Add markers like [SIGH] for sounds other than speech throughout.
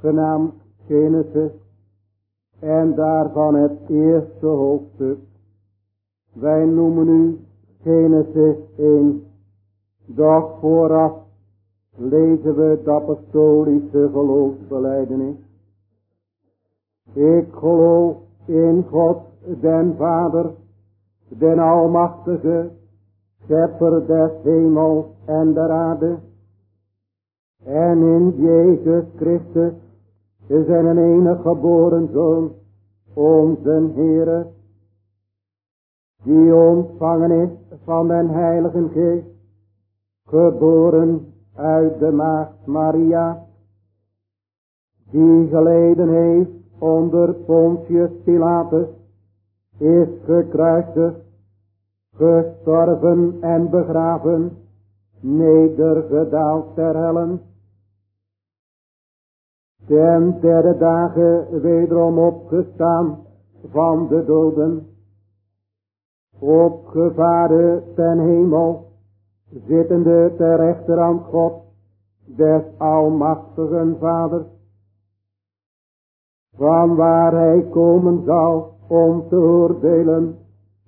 genaamd Genesis en daarvan het eerste hoofdstuk. Wij noemen nu Genesis 1. Doch vooraf lezen we de apostolische geloofsbeleidenis. Ik geloof in God den Vader, den Almachtige, Schepper des hemels en der aarde, en in Jezus Christus, zijn enige geboren Zoon, onze Heere, die ontvangen is van den Heiligen Geest, geboren uit de maagd Maria, die geleden heeft onder Pontius Pilatus, is gekruisigd, gestorven en begraven, nedergedaald ter hellen, ten derde dagen wederom opgestaan van de doden, opgevaren ten hemel, zittende ter rechterhand God, des almachtigen Vaders, van waar hij komen zal om te oordelen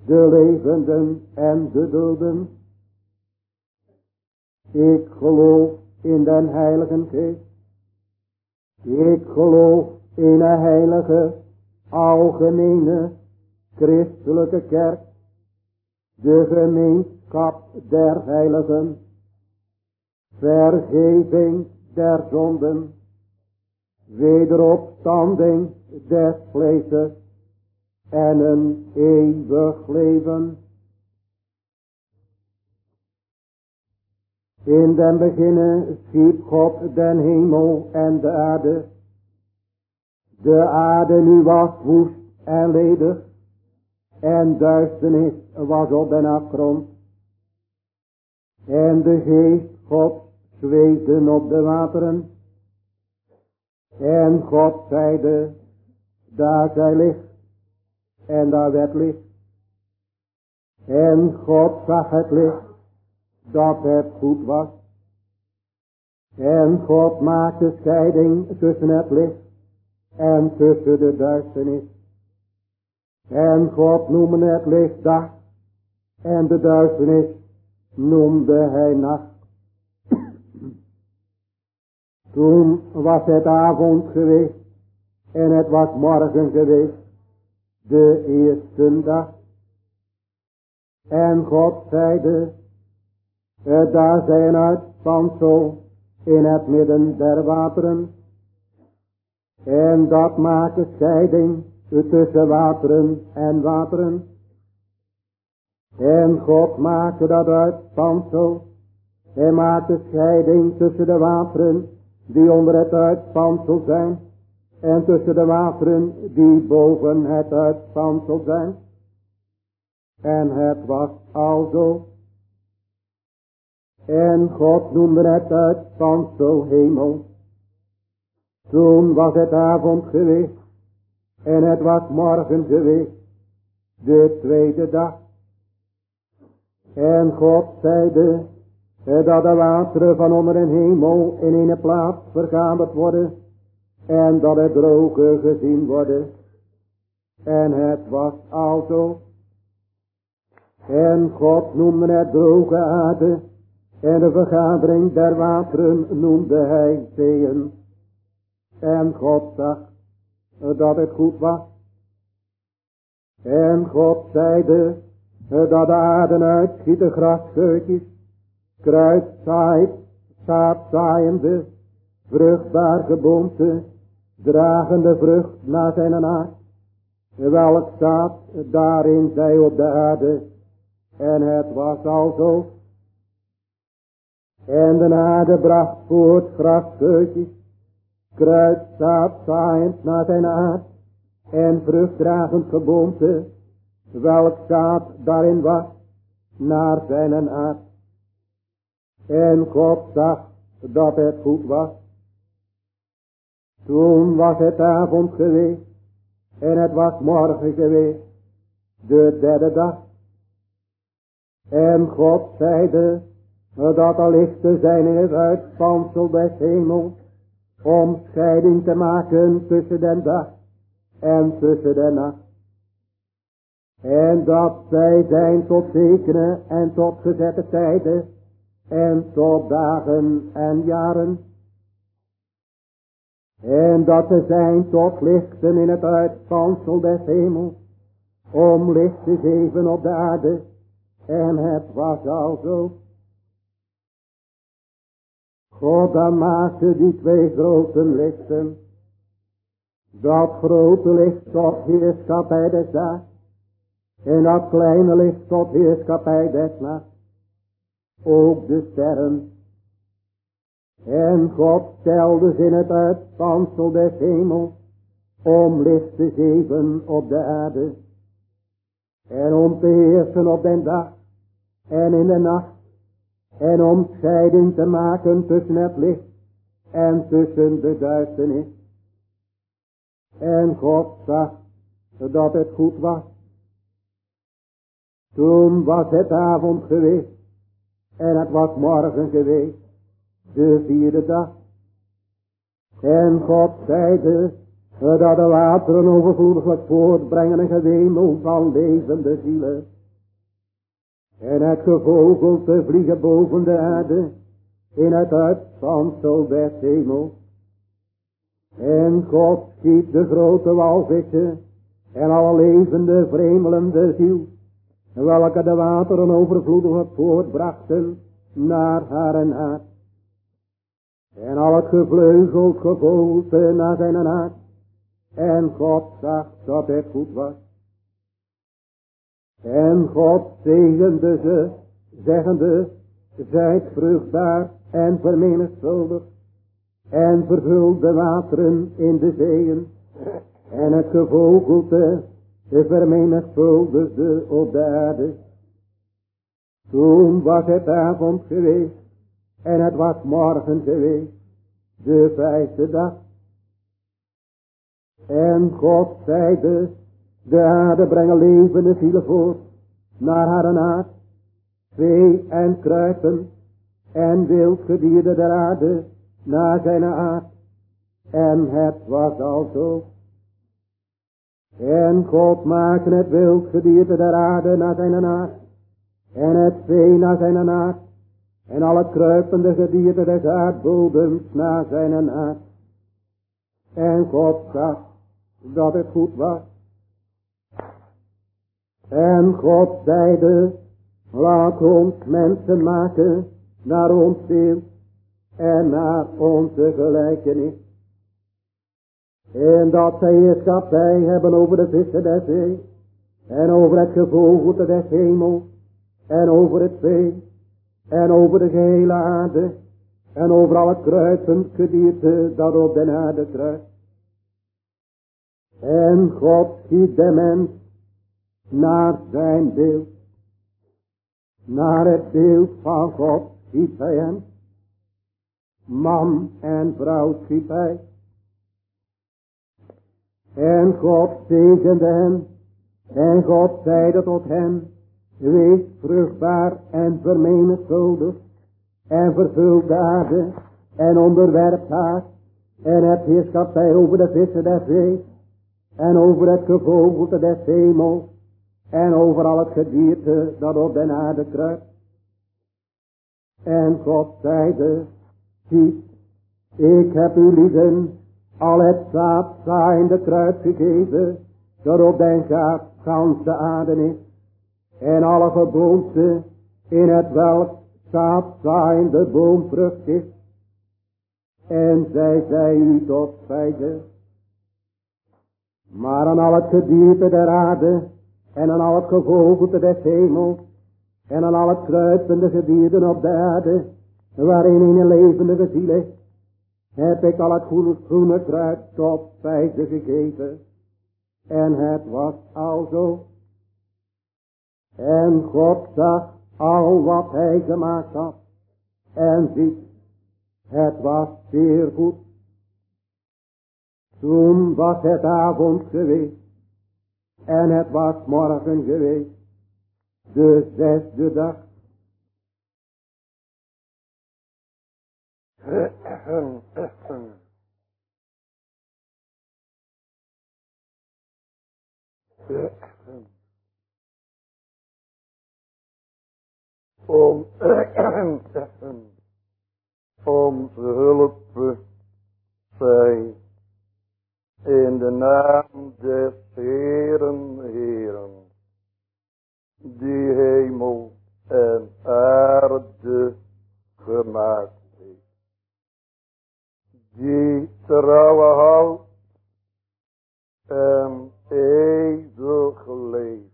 de levenden en de doden. Ik geloof in den Heilige Geest. Ik geloof in een heilige, algemene, christelijke kerk, de gemeenschap der heiligen, vergeving der zonden, wederopstanding des vleeses en een eeuwig leven. In den beginnen schiep God den hemel en de aarde. De aarde nu was woest en ledig en duisternis was op den afgrond. En de geest God zweefde op de wateren. En God zeide, daar zij licht. En daar werd licht. En God zag het licht, dat het goed was. En God maakte scheiding tussen het licht en tussen de duisternis. En God noemde het licht dag en de duisternis noemde hij nacht. [CLEARS THROAT] Toen was het avond geweest en het was morgen geweest, de eerste dag. En God zeide, daar zijn uitspansel in het midden der wateren. En dat maakt scheiding tussen wateren en wateren. En God maakte dat uitspansel. Hij maakte scheiding tussen de wateren die onder het uitspansel zijn. En tussen de wateren die boven het uitspansel zijn. En het was alzo. En God noemde het uitspansel hemel. Toen was het avond geweest. En het was morgen geweest. De tweede dag. En God zeide dat de wateren van onder een hemel in een plaats vergaderd worden en dat het droge gezien worden. En het was alzo. En God noemde het droge aarde en de vergadering der wateren noemde hij zeeën. En God zag dat het goed was. En God zeide dat de aarde uitschieten grasscheutjes, kruid zaait, zaad zaaiende, vruchtbaar geboomte, dragende vrucht naar zijn aard, welk zaad daarin zij op de aarde, en het was al zo. En de aarde bracht voort grasscheutjes, kruid, zaad, zaaiend naar zijn aard, en vruchtdragend geboomte, welk zaad daarin was, naar zijn aard. En God zag dat het goed was. Toen was het avond geweest en het was morgen geweest, de derde dag. En God zeide dat er lichten zijn in het uitspansel des hemels om scheiding te maken tussen den dag en tussen de nacht. En dat zij zijn tot zekere en tot gezette tijden en tot dagen en jaren. En dat ze zijn tot lichten in het uitspansel des hemels, om licht te geven op de aarde. En het was al zo. God dan maakte die twee grote lichten. Dat grote licht tot heerschappij des dag. En dat kleine licht tot heerschappij des nacht. Ook de sterren. En God stelde ze in het uitspansel des hemels. Om licht te geven op de aarde. En om te heersen op den dag. En in de nacht. En om scheiding te maken tussen het licht. En tussen de duisternis. En God zag dat het goed was. Toen was het avond geweest. En het was morgen geweest. De vierde dag. En God zeide dat de wateren overvloedig voortbrengen een gewemel van levende zielen. En het gevogelte vliegen boven de aarde in het uitspansel des hemels. En God schiet de grote walvissen en alle levende vreemdelende ziel, welke de wateren overvloedig voortbrachten naar haar en haar. En al het gevleugeld gevoelte naar zijn aard. En God zag dat het goed was. En God zegende ze, zeggende, zijt vruchtbaar en vermenigvuldigd en vervult de wateren in de zeeën en het gevogelte vermenigvuldigde op de aarde. Toen was het avond geweest en het was morgen geweest, de vijfde dag. En God zeide, de aarde brengen levende zielen voort naar haar aard, vee en kruipen en wildgedierde der aarde naar zijn aard. En het was al zo. En God maakte het wildgedierte der aarde naar zijn aard. En het vee naar zijn aard. En alle kruipende gedierte des aardbodems naar zijn aard. En God zag dat het goed was. En God zeide, laat ons mensen maken naar ons beeld en naar onze gelijkenis. En dat zij heerschappij hebben over de vissen der zee, en over het gevogelte des hemels, en over het vee, en over de gehele aarde, en over al het kruipend gedierte dat op de aarde kruipt. En God schiet de mens naar zijn beeld. Naar het beeld van God schiet hij. Man en vrouw schiet hij. En God zegende hem. En God zeide tot hem. Wees vruchtbaar en vermenigvuldig. En vervult de aarde. En onderwerpt haar. En het heerschappij over de vissen der zee. En over het gevogelte des hemels. En over al het gedierte dat op de aarde kruipt. En God zeide. Zie, ik heb u lieden al het zaadzaaiende kruid gegeven, dat op den gaaf gans de aarde is, en alle geboomte in het welk zaadzaaiende boomvrucht is. En zij zij u tot feite. Maar aan al het gedierte der aarde, en aan al het gevogelte des hemels, en aan al het kruipende op de aarde, waarin een levende ziel is, heb ik al het groene, groene kruid tot vijfde gegeten. En het was al zo. En God zag al wat hij gemaakt had. En ziet, het was zeer goed. Toen was het avond geweest. En het was morgen geweest, de zesde dag. Om, om hulp zij in de naam des Heeren, Heeren, die hemel en aarde gemaakt heeft. Die trouwe houdt en eeuwig leeft.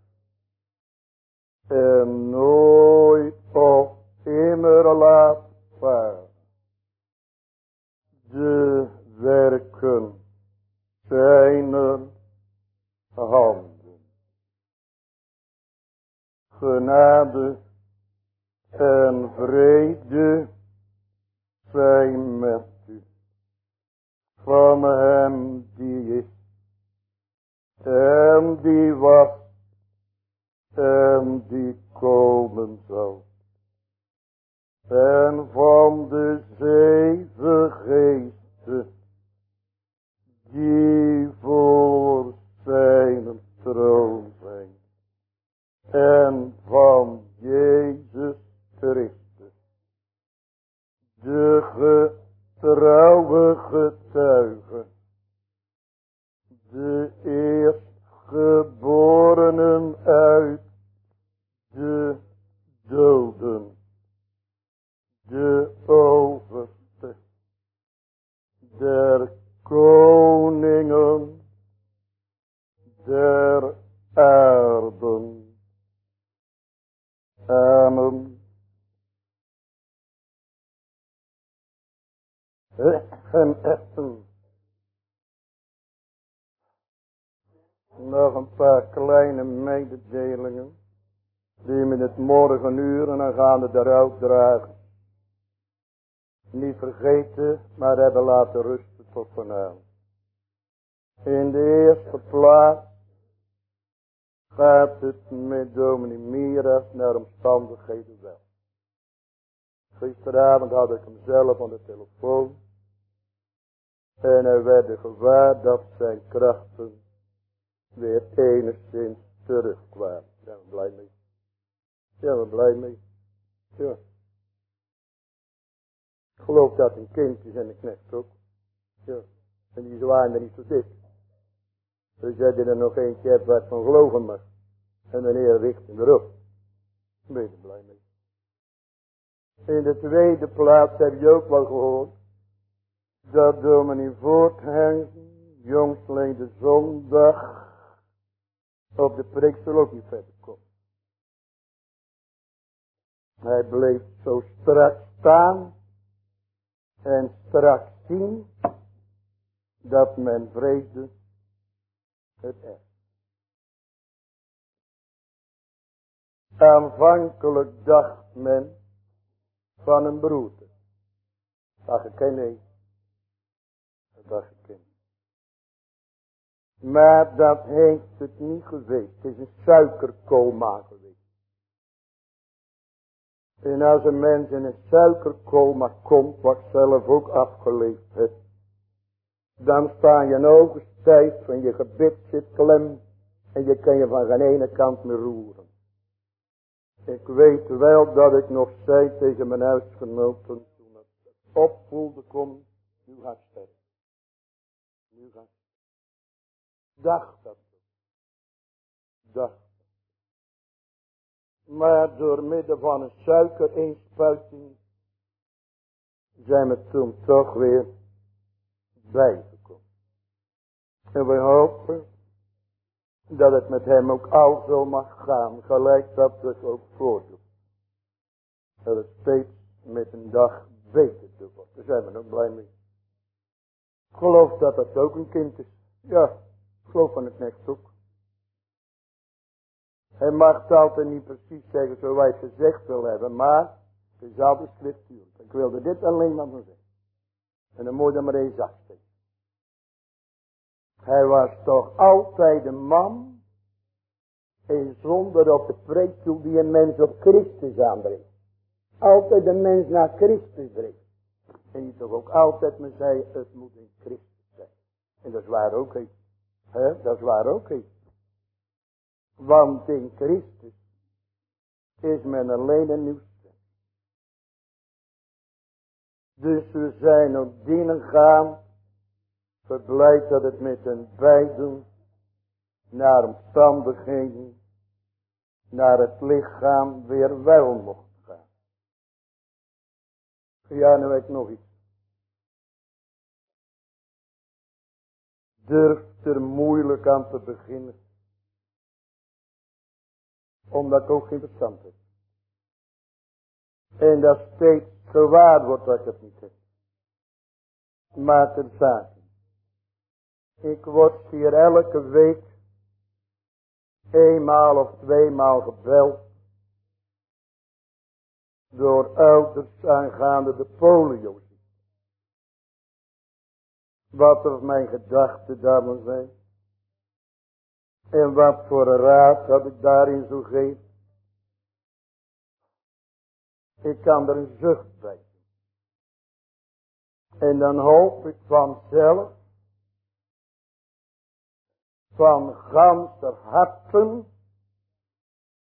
Hebben laten rusten tot vanavond. In de eerste plaats gaat het met dominee Miras naar omstandigheden wel. Gisteravond had ik hem zelf aan de telefoon. En hij werd de gevaar dat zijn krachten weer enigszins terugkwamen. Zijn we blij mee? Zijn we blij mee? Ja. Geloof dat een kindje en een knecht ook. Ja. En die waren er niet zo dik. Dus jij er nog eentje hebt wat van geloven mag. En Heer richt hem erop. Ben je er blij mee. In de tweede plaats heb je ook wel gehoord. Dat dominee Voorthengen, jongsteling de zondag, op de preek zal ook niet verder komen. Hij bleef zo strak staan en strak zien dat men vreesde het echt. Aanvankelijk dacht men van een broeder. Dat ken nee. Dat. Maar dat heeft het niet geweest. Het is een suikerkoma geweest. En als een mens in een suikerkoma komt, wat zelf ook afgeleefd heeft, dan staan je ogen stijf van je gebit zit klem en je kan je van geen ene kant meer roeren. Ik weet wel dat ik nog zei tegen mijn huisgenoten toen het opvoelde kom, nu gaat sterven. Nu gaat Dacht dat. Dacht. Maar door middel van een suikerinspuiting zijn we toen toch weer bijgekomen. En we hopen dat het met hem ook al zo mag gaan, gelijk dat het ook voordoet. Dat het steeds met een dag beter te wordt. Daar zijn we ook blij mee. Ik geloof dat het ook een kind is. Ja, ik geloof van het next ook. Hij mag het altijd niet precies zeggen zoals wij gezegd wil hebben, maar het is altijd. Ik wilde dit alleen maar zeggen. En dan moet je maar eens afsteken. Hij was toch altijd een man en zonder op de preekstoel die een mens op Christus aandreef. Altijd een mens naar Christus dreef. En die toch ook altijd me zei, het moet in Christus zijn. En dat is waar ook iets. Dat is waar ook iets. Want in Christus is men alleen een nieuw Dus we zijn op dienen gaan. Verblijd dat het met een bijdoen. Naar omstandigheden. Naar het lichaam weer wel mocht gaan. Ja, nu weet nog iets. Durft er moeilijk aan te beginnen. Omdat ik ook geen verstand heb. En dat steeds gewaar wordt dat ik het niet heb. Maar zake. Ik word hier elke week eenmaal of tweemaal gebeld door ouders aangaande de polio. Wat er mijn gedachten daarvan zijn. En wat voor raad had ik daarin zo geven. Ik kan er een zucht bij. En dan hoop ik vanzelf. Van ganser harten.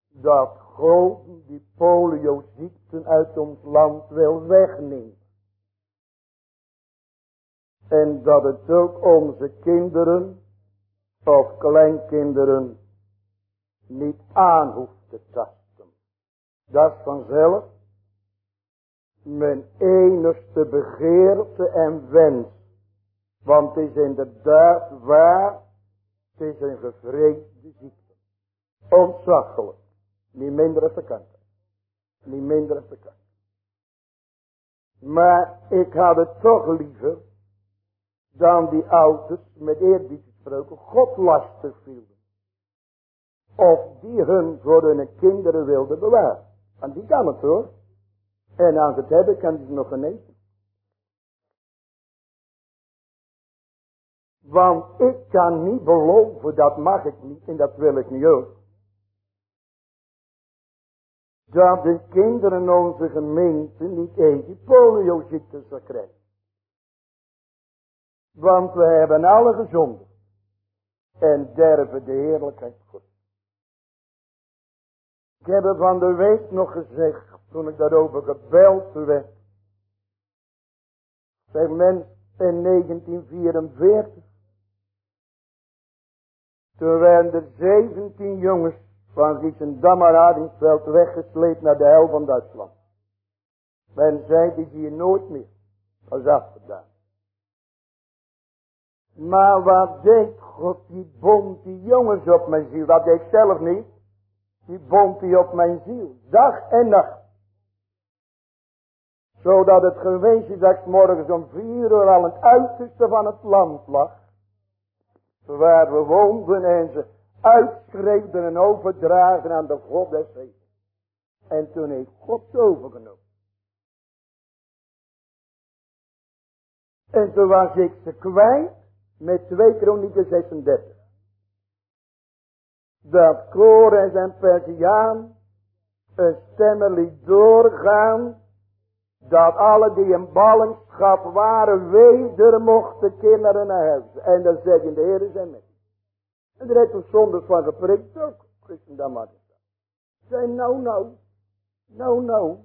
Dat God die polioziekten uit ons land wil wegneemt. En dat het ook onze kinderen of kleinkinderen niet aan hoeft te tasten. Dat vanzelf mijn enigste begeerte en wens. Want het is inderdaad waar, het is een gevreesde ziekte. Ontzaglijk. Niet minder als. Niet minder als. Maar ik had het toch liever dan die ouders met eerbied gesproken God lastig vielen. Of die hun voor hun kinderen wilden bewaren. Want die kan het hoor. En als het hebben kan hij nog genezen. Want ik kan niet beloven, dat mag ik niet en dat wil ik niet ook. Dat de kinderen onze gemeente niet polio polioziekte zal krijgen. Want we hebben alle gezonden. En derven de heerlijkheid God. Ik heb het van de week nog gezegd toen ik daarover gebeld werd. Zeg in 1944. Toen werden er 17 jongens van Giesendam Radingsveld weggesleept naar de hel van Duitsland. Men zei, die je nooit meer. Is afgedaan. Maar wat deed God? Die bond die jongens op mijn ziel. Dat deed ik zelf niet. Die bond die op mijn ziel. Dag en nacht zodat het geweest is morgens om vier uur al het uiterste van het land lag. Waar we woonden en ze uitschreefden en overdragen aan de God des hemels. En toen heeft God overgenomen. En toen was ik ze kwijt met 2 kronieken 36. Dat Kores en Persiaan een stemmen liet doorgaan dat alle die in ballingschap waren, weder mochten kinderen naar. En dan zeggen de Heer zijn met. En er heeft een zondag van geprikt ook. Christen maar. Zijn nou nou. Nou nou.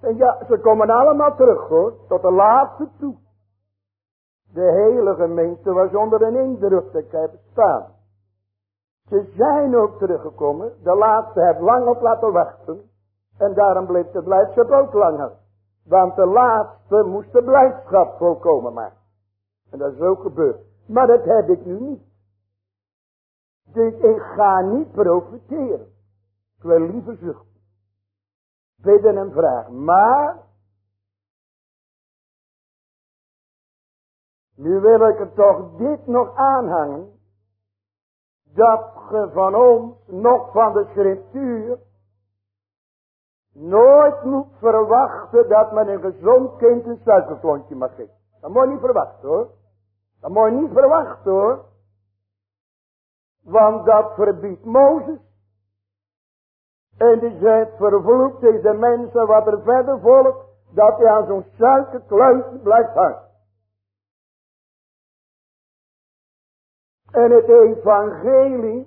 En ja, ze komen allemaal terug hoor. Tot de laatste toe. De hele gemeente was onder een indruk te hebben staan. Ze zijn ook teruggekomen. De laatste heeft lang op laten wachten. En daarom bleef de blijdschap ook langer. Want de laatste moest de blijdschap volkomen maken. En dat is ook gebeurd. Maar dat heb ik nu niet. Dus ik ga niet profiteren. Ik wil liever zuchten. Bidden en vragen. Maar. Nu wil ik er toch dit nog aanhangen. Dat ge van ons nog van de schriftuur Nooit moet verwachten dat men een gezond kind een suikerklontje mag geven. Dat moet je niet verwachten hoor. Dat moet je niet verwachten hoor. Want dat verbiedt Mozes. En die zegt, vervloekt deze mensen wat er verder volgt, dat hij aan zo'n suikerkluitje blijft hangen. En het evangelie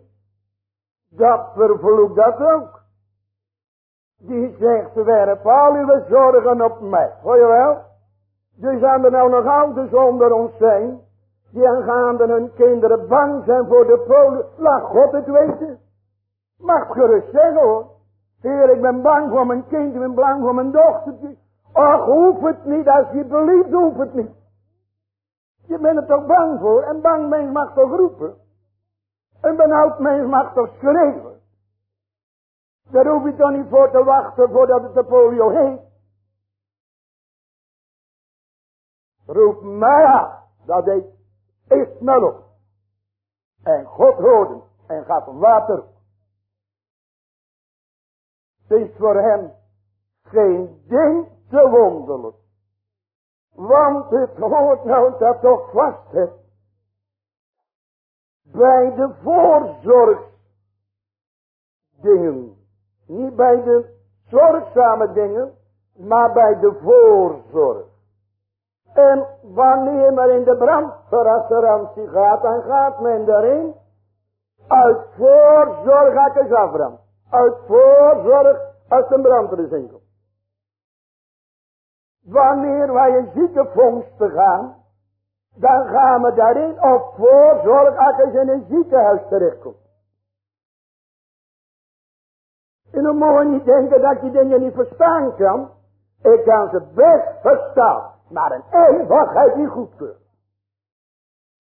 Dat vervloekt dat ook. Die zegt, werp al uw zorgen op mij. Hoor je wel? Dus aan er nou nog ouders onder ons zijn. Die aangaande hun kinderen bang zijn voor de polen. Laat God het weten. Mag gerust zeggen hoor. Heer, ik ben bang voor mijn kind. Ik ben bang voor mijn dochtertje. Och, hoeft het niet. Als je belieft, hoeft het niet. Je bent er toch bang voor. En bang mens mag toch roepen. Een benauwd mens mag toch schreeuwen. Daar hoef je toch niet voor te wachten voordat het de polio heet. Roep mij. Dat deed Ismael op. En God hoorde en gaf hem water. Het is voor hem geen ding te wonderlijk. Want het hoort nou dat toch vast. Bij de voorzorgsdingen. Niet bij de zorgzame dingen, maar bij de voorzorg. En wanneer men in de brandverassurantie gaat, dan gaat men erin uit voorzorg gaat de afbrand. Uit voorzorg als een brand. Wanneer wij in ziekenvondsten gaan, dan gaan we daarin op voorzorg als je in een ziekenhuis terechtkomt. En dan je niet denken dat je dingen niet verstaan kan. Ik kan ze best verstaan, maar een eenvoudigheid niet goedkeuren.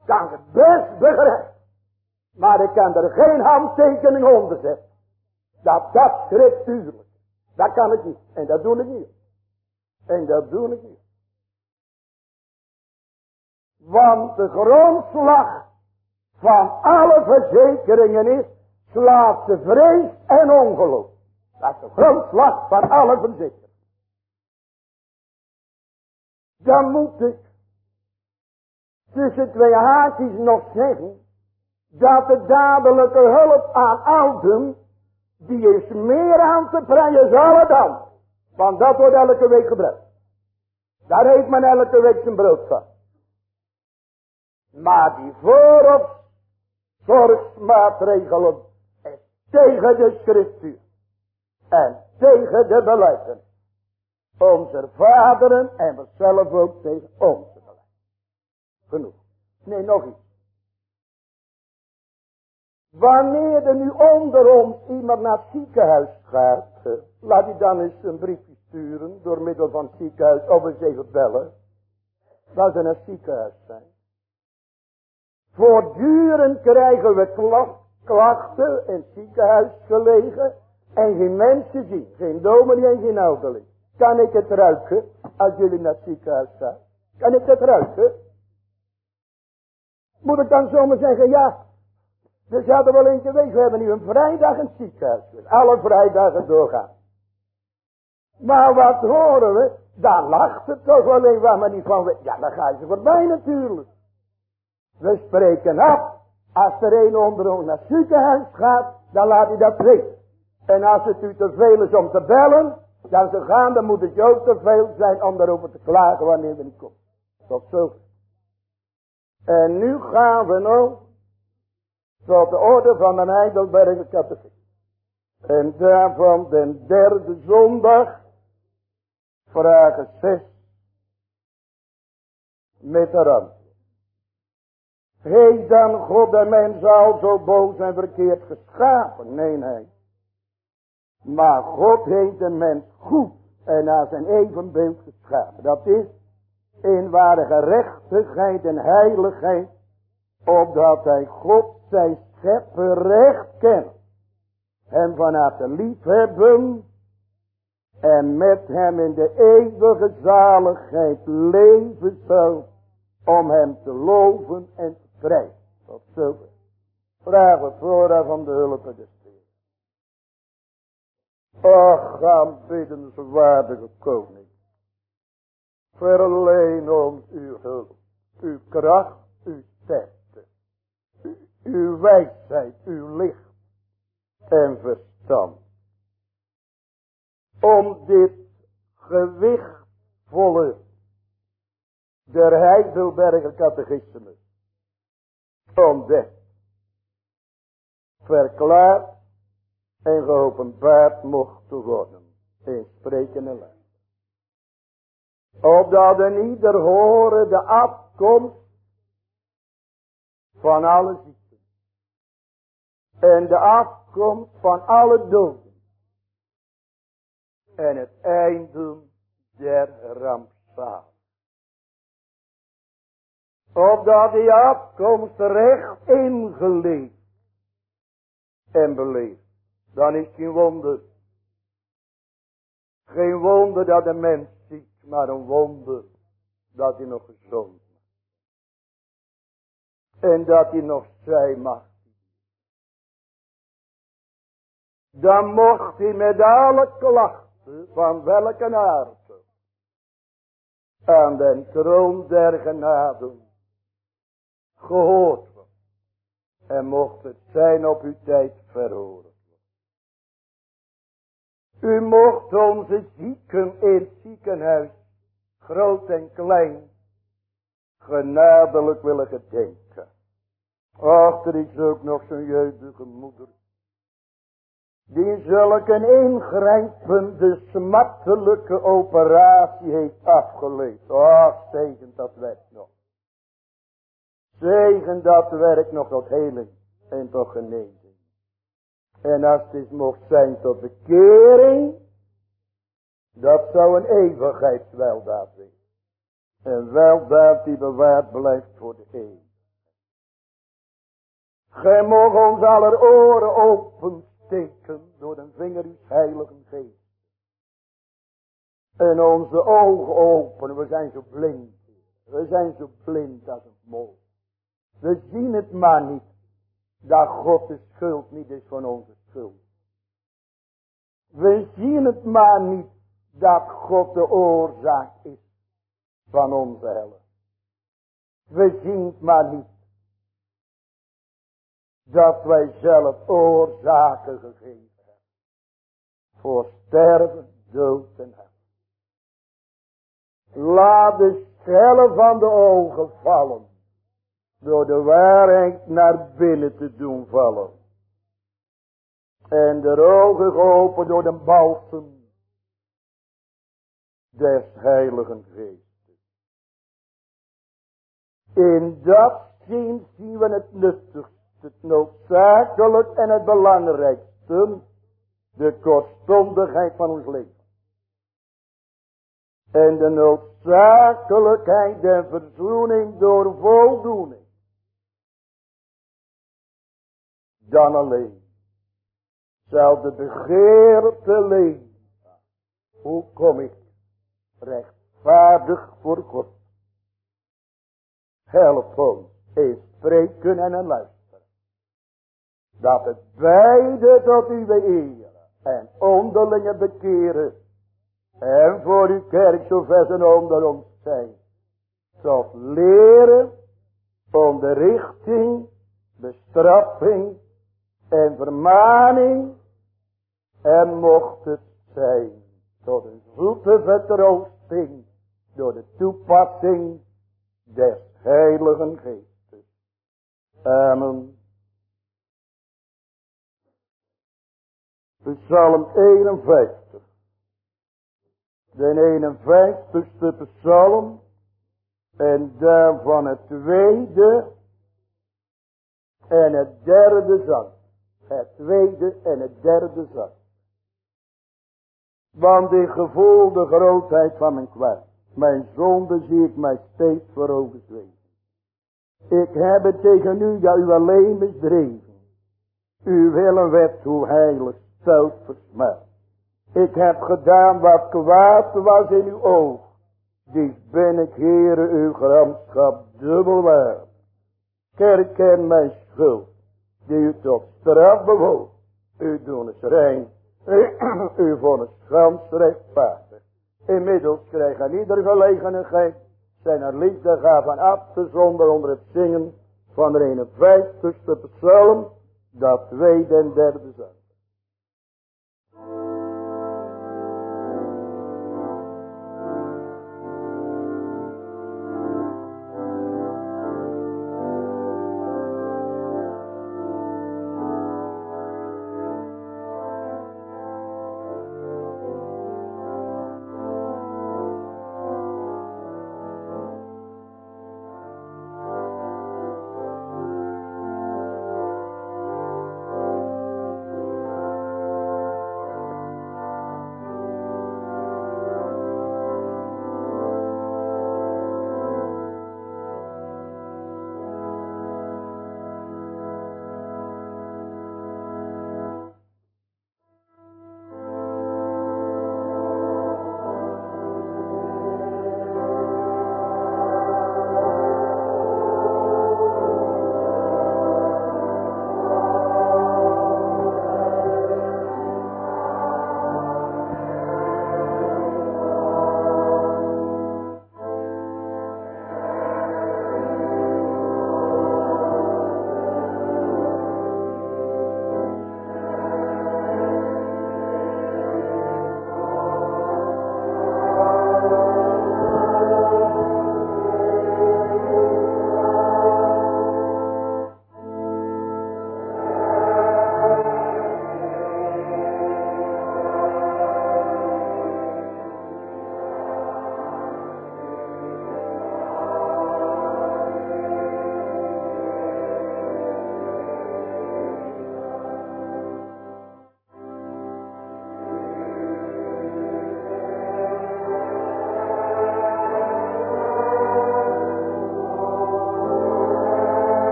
Ik kan ze best begrijpen, maar ik kan er geen handtekening onder zetten. Dat dat schriftuurlijk. Dat kan ik niet. En dat doe ik niet. En dat doe ik niet. Want de grondslag van alle verzekeringen is slaafse vrees en ongeloof. Dat is de grondslag van alle verzekeringen. Dan moet ik tussen twee haakjes nog zeggen dat de dadelijke hulp aan ouden, die is meer aan te prijzen dan. Want dat wordt elke week gebruikt. Daar heeft men elke week zijn brood van. Maar die voorop zorgsmaatregelen is tegen de schriftuur. En tegen de beleiden. Onze vaderen en we zelf ook tegen onze beleid. Genoeg. Nee, nog iets. Wanneer er nu onder ons iemand naar het ziekenhuis eh, laat hij dan eens een briefje sturen door middel van het ziekenhuis of eens even bellen. Dat ze naar het ziekenhuis zijn. Voortdurend krijgen we klachten in het ziekenhuis gelegen en geen mensen zien. Geen dominee en geen ouderling. Kan ik het ruiken als jullie naar het ziekenhuis gaan? Kan ik het ruiken? Moet ik dan zomaar zeggen, ja, we zouden wel eentje wezen. We hebben nu een vrijdag het ziekenhuis. Alle vrijdagen doorgaan. Maar wat horen we? Daar lacht het toch alleen waar men niet van. Ja, dan gaan ze voorbij natuurlijk. We spreken af. Als er een onder ons naar het ziekenhuis gaat, dan laat hij dat weten. En als het u te veel is om te bellen, dan ze gaan, dan moet het je ook te veel zijn om daarover te klagen wanneer we niet komen. Tot zo. En nu gaan we nog tot de orde van de Heidelberger catechisme. En daarvan de derde zondag, vragen 6, met de rand. Heeft dan God de mens al zo boos en verkeerd geschapen? Nee, nee. Maar God heeft de mens goed en naar zijn evenbeeld geschapen. Dat is in ware gerechtigheid en heiligheid. Opdat hij God zijn schepper recht kent. Hem vanuit de liefhebben. En met hem in de eeuwige zaligheid leven zal. Om hem te loven en te prijzen. Tot zover. Vragen vooraf om de hulp des Ach, aanbiddenswaardige koning. Verleen ons uw hulp, uw kracht, uw sterkte, uw wijsheid, uw licht en verstand. Om dit gewichtvolle der Heidelberger catechisme ontdekt, verklaart en geopenbaard mocht worden in spreken en les. Opdat een ieder horen de afkomst van alle. En de afkomst van alle doden. En het einde der rampzaal. Opdat die afkomst recht ingeleefd en beleefd. Dan is geen wonder. Geen wonder dat de mens ziek, maar een wonder dat hij nog gezond is. En dat hij nog zij mag. Dan mocht hij met alle klachten van welke aard aan den troon der genade gehoord wordt. En mocht het zijn op uw tijd verhoren. U mocht onze zieken in het ziekenhuis, groot en klein, genadelijk willen gedenken. Ach, er is ook nog zo'n jeugdige moeder. Die zulke ingrijpende, smartelijke operatie heeft afgeleefd. Ach, zegen dat werkt nog. Zegen dat werkt nog tot heling en tot genezing. En als het mocht zijn tot bekering, dat zou een eeuwigheidsweldaad zijn. Een weldaad die bewaard blijft voor de eeuw. Gij mocht ons aller oren door de vinger uw heilige geest. En onze ogen openen, we zijn zo blind. We zijn zo blind als een mol. We zien het maar niet dat God de schuld niet is van onze schuld. We zien het maar niet dat God de oorzaak is van onze helle. We zien het maar niet dat wij zelf oorzaken gegeven hebben. Voor sterven, dood en hel. Laat de schellen van de ogen vallen door de waarheid naar binnen te doen vallen. En de ogen geopend door de balsem des heiligen geestes. In dat zin zien we het nuttigste, het noodzakelijk en het belangrijkste, de kortstondigheid van ons leven. En de noodzakelijkheid der verzoening door voldoening. dan alleen zal de begeerte leven. Hoe kom ik rechtvaardig voor God? Help ons in spreken en in luisteren. Dat het beide tot uw eer en onderlinge bekeren en voor uw kerk zo vers en onder ons zijn. Tot leren, onderrichting, bestraffing en vermaning. En mocht het zijn tot een zoete vertroosting door de toepassing des heiligen geestes. Amen. Psalm 51. De 51ste psalm. En daarvan het tweede en het derde zang het tweede en het derde zak. Want ik gevoel de grootheid van mijn kwaad. Mijn zonde zie ik mij steeds voor ogen zweven. Ik heb het tegen u dat u alleen misdreven. Uw willen werd hoe heilig stout versmaad. Ik heb gedaan wat kwaad was in uw oog. Die ben ik, heren, uw gramschap dubbel waard. Kerk en mijn schuld die u tot straf bewoog. U doen het rein. [CLEARS THROAT] U vonnis gans rechtvaardig. Inmiddels kreeg aan ieder gelegenheid zijn er liefde gaven af te zonder onder het zingen van de 51ste psalm, dat tweede en derde zang.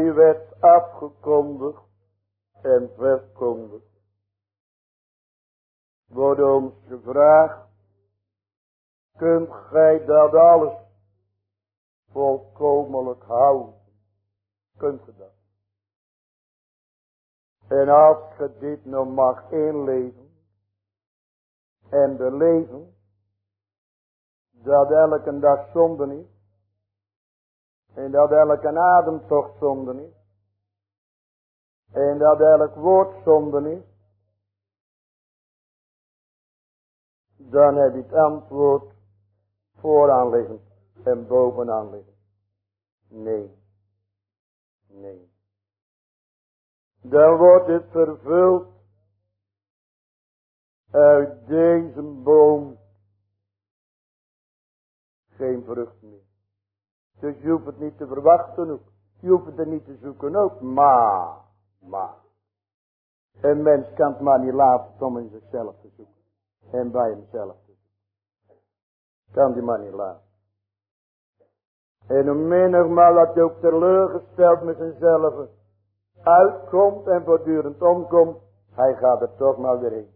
Die wet afgekondigd en verkondigd. Wordt ons gevraagd. Kunt gij dat alles volkomenlijk houden? Kunt je dat? En als je dit nog mag inleven en beleven, dat elke dag zonde is, en dat elke ademtocht zonde is, en dat elk woord zonde is, dan heb je het antwoord vooraan liggen en bovenaan liggen. Nee. Nee. Dan wordt het vervuld uit deze boom geen vrucht meer. Dus je hoeft het niet te verwachten ook. Je hoeft het er niet te zoeken ook. Maar, maar. Een mens kan het maar niet laten om in zichzelf te zoeken. En bij hemzelf te zoeken. Kan die maar niet laten. En hoe menigmaal dat hij ook teleurgesteld met zichzelf uitkomt en voortdurend omkomt, hij gaat er toch maar weer heen.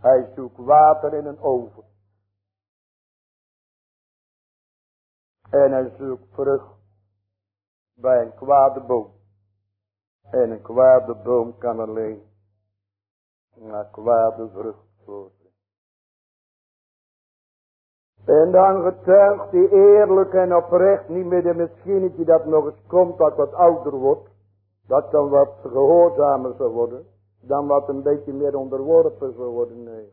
Hij zoekt water in een oven. En hij zoekt vrucht bij een kwade boom. En een kwade boom kan alleen naar kwade vrucht voort. En dan getuigt hij eerlijk en oprecht, niet met een maschinnetje dat nog eens komt, dat wat ouder wordt. Dat dan wat gehoorzamer zou worden. Dan wat een beetje meer onderworpen zou worden. Nee.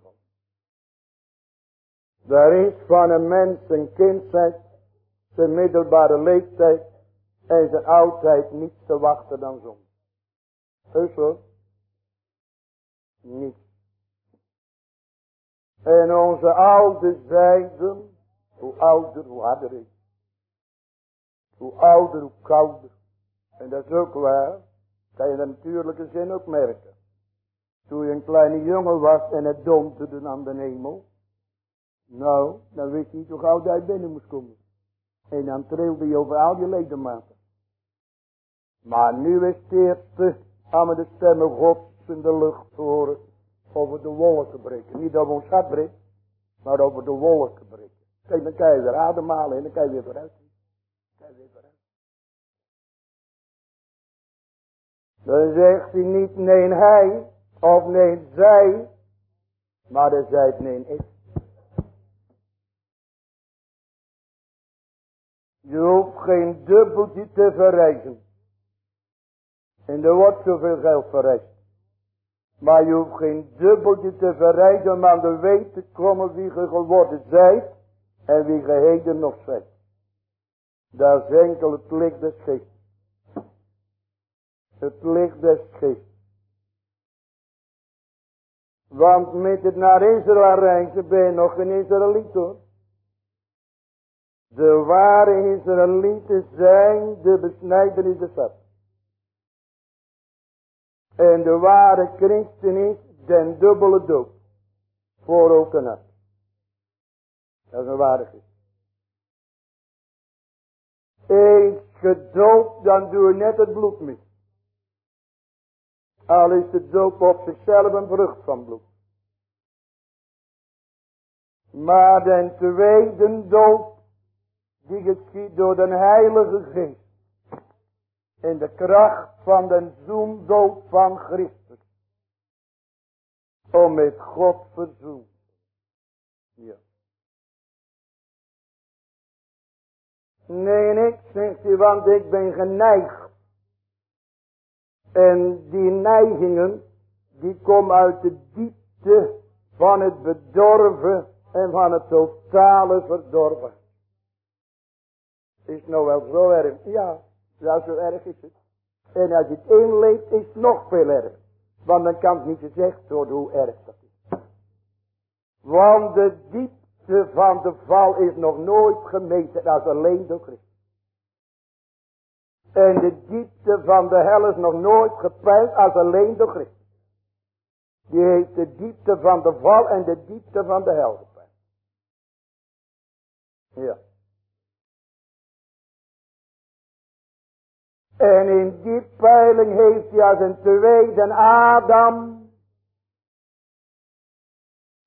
Daar is van een mens zijn kindsheid, zijn middelbare leeftijd en zijn oudheid niets te wachten dan zon. Heus hoor. Niet. En onze oude zeiden, hoe ouder, hoe harder is. Hoe ouder, hoe kouder. En dat is ook waar. Kan je de natuurlijke zin ook merken. Toen je een kleine jongen was en het dompte aan de hemel. Nou, dan wist je niet hoe gauw hij binnen moest komen. En dan trilde je over al je ledematen. Maar nu is het eerste aan we de stemmen gods in de lucht horen over de wolken breken. Niet over ons hart breken, maar over de wolken breken. Kijk, dan kan je weer ademhalen en dan kan je weer vooruit. Kan je weer vooruit. Dan zegt hij niet nee hij of nee zij, maar dan zegt nee ik. Je hoeft geen dubbeltje te verrijzen. En er wordt zoveel geld verrijst. Maar je hoeft geen dubbeltje te verrijden om aan de weet te komen wie je geworden zijt en wie je heden nog zijt. Dat is enkel het licht des geest. Het licht des geest. Want met het naar Israël reizen ben je nog geen Israëliet hoor. De ware Israëlieten zijn de besnijdenis des en de ware christen is den dubbele doop. Voor ook en Dat is een ware christen. Eens gedoopt, dan doe je net het bloed mis. Al is de doop op zichzelf een vrucht van bloed. Maar den tweede doop, die geschiet door de heilige geest in de kracht van de zoendood van Christus. Om met God verzoend. Ja. Nee, ik, zegt hij, want ik ben geneigd. En die neigingen, die komen uit de diepte van het bedorven En van het totale verdorven. Is nou wel zo erg? Ja, ja zo erg is het. En als je het inleeft is het nog veel erger. Want dan kan het niet gezegd worden hoe erg dat is. Want de diepte van de val is nog nooit gemeten als alleen door Christus. En de diepte van de hel is nog nooit gepeild als alleen door Christus. Die heeft de diepte van de val en de diepte van de hel gepeild. Ja. En in die peiling heeft hij als een tweede Adam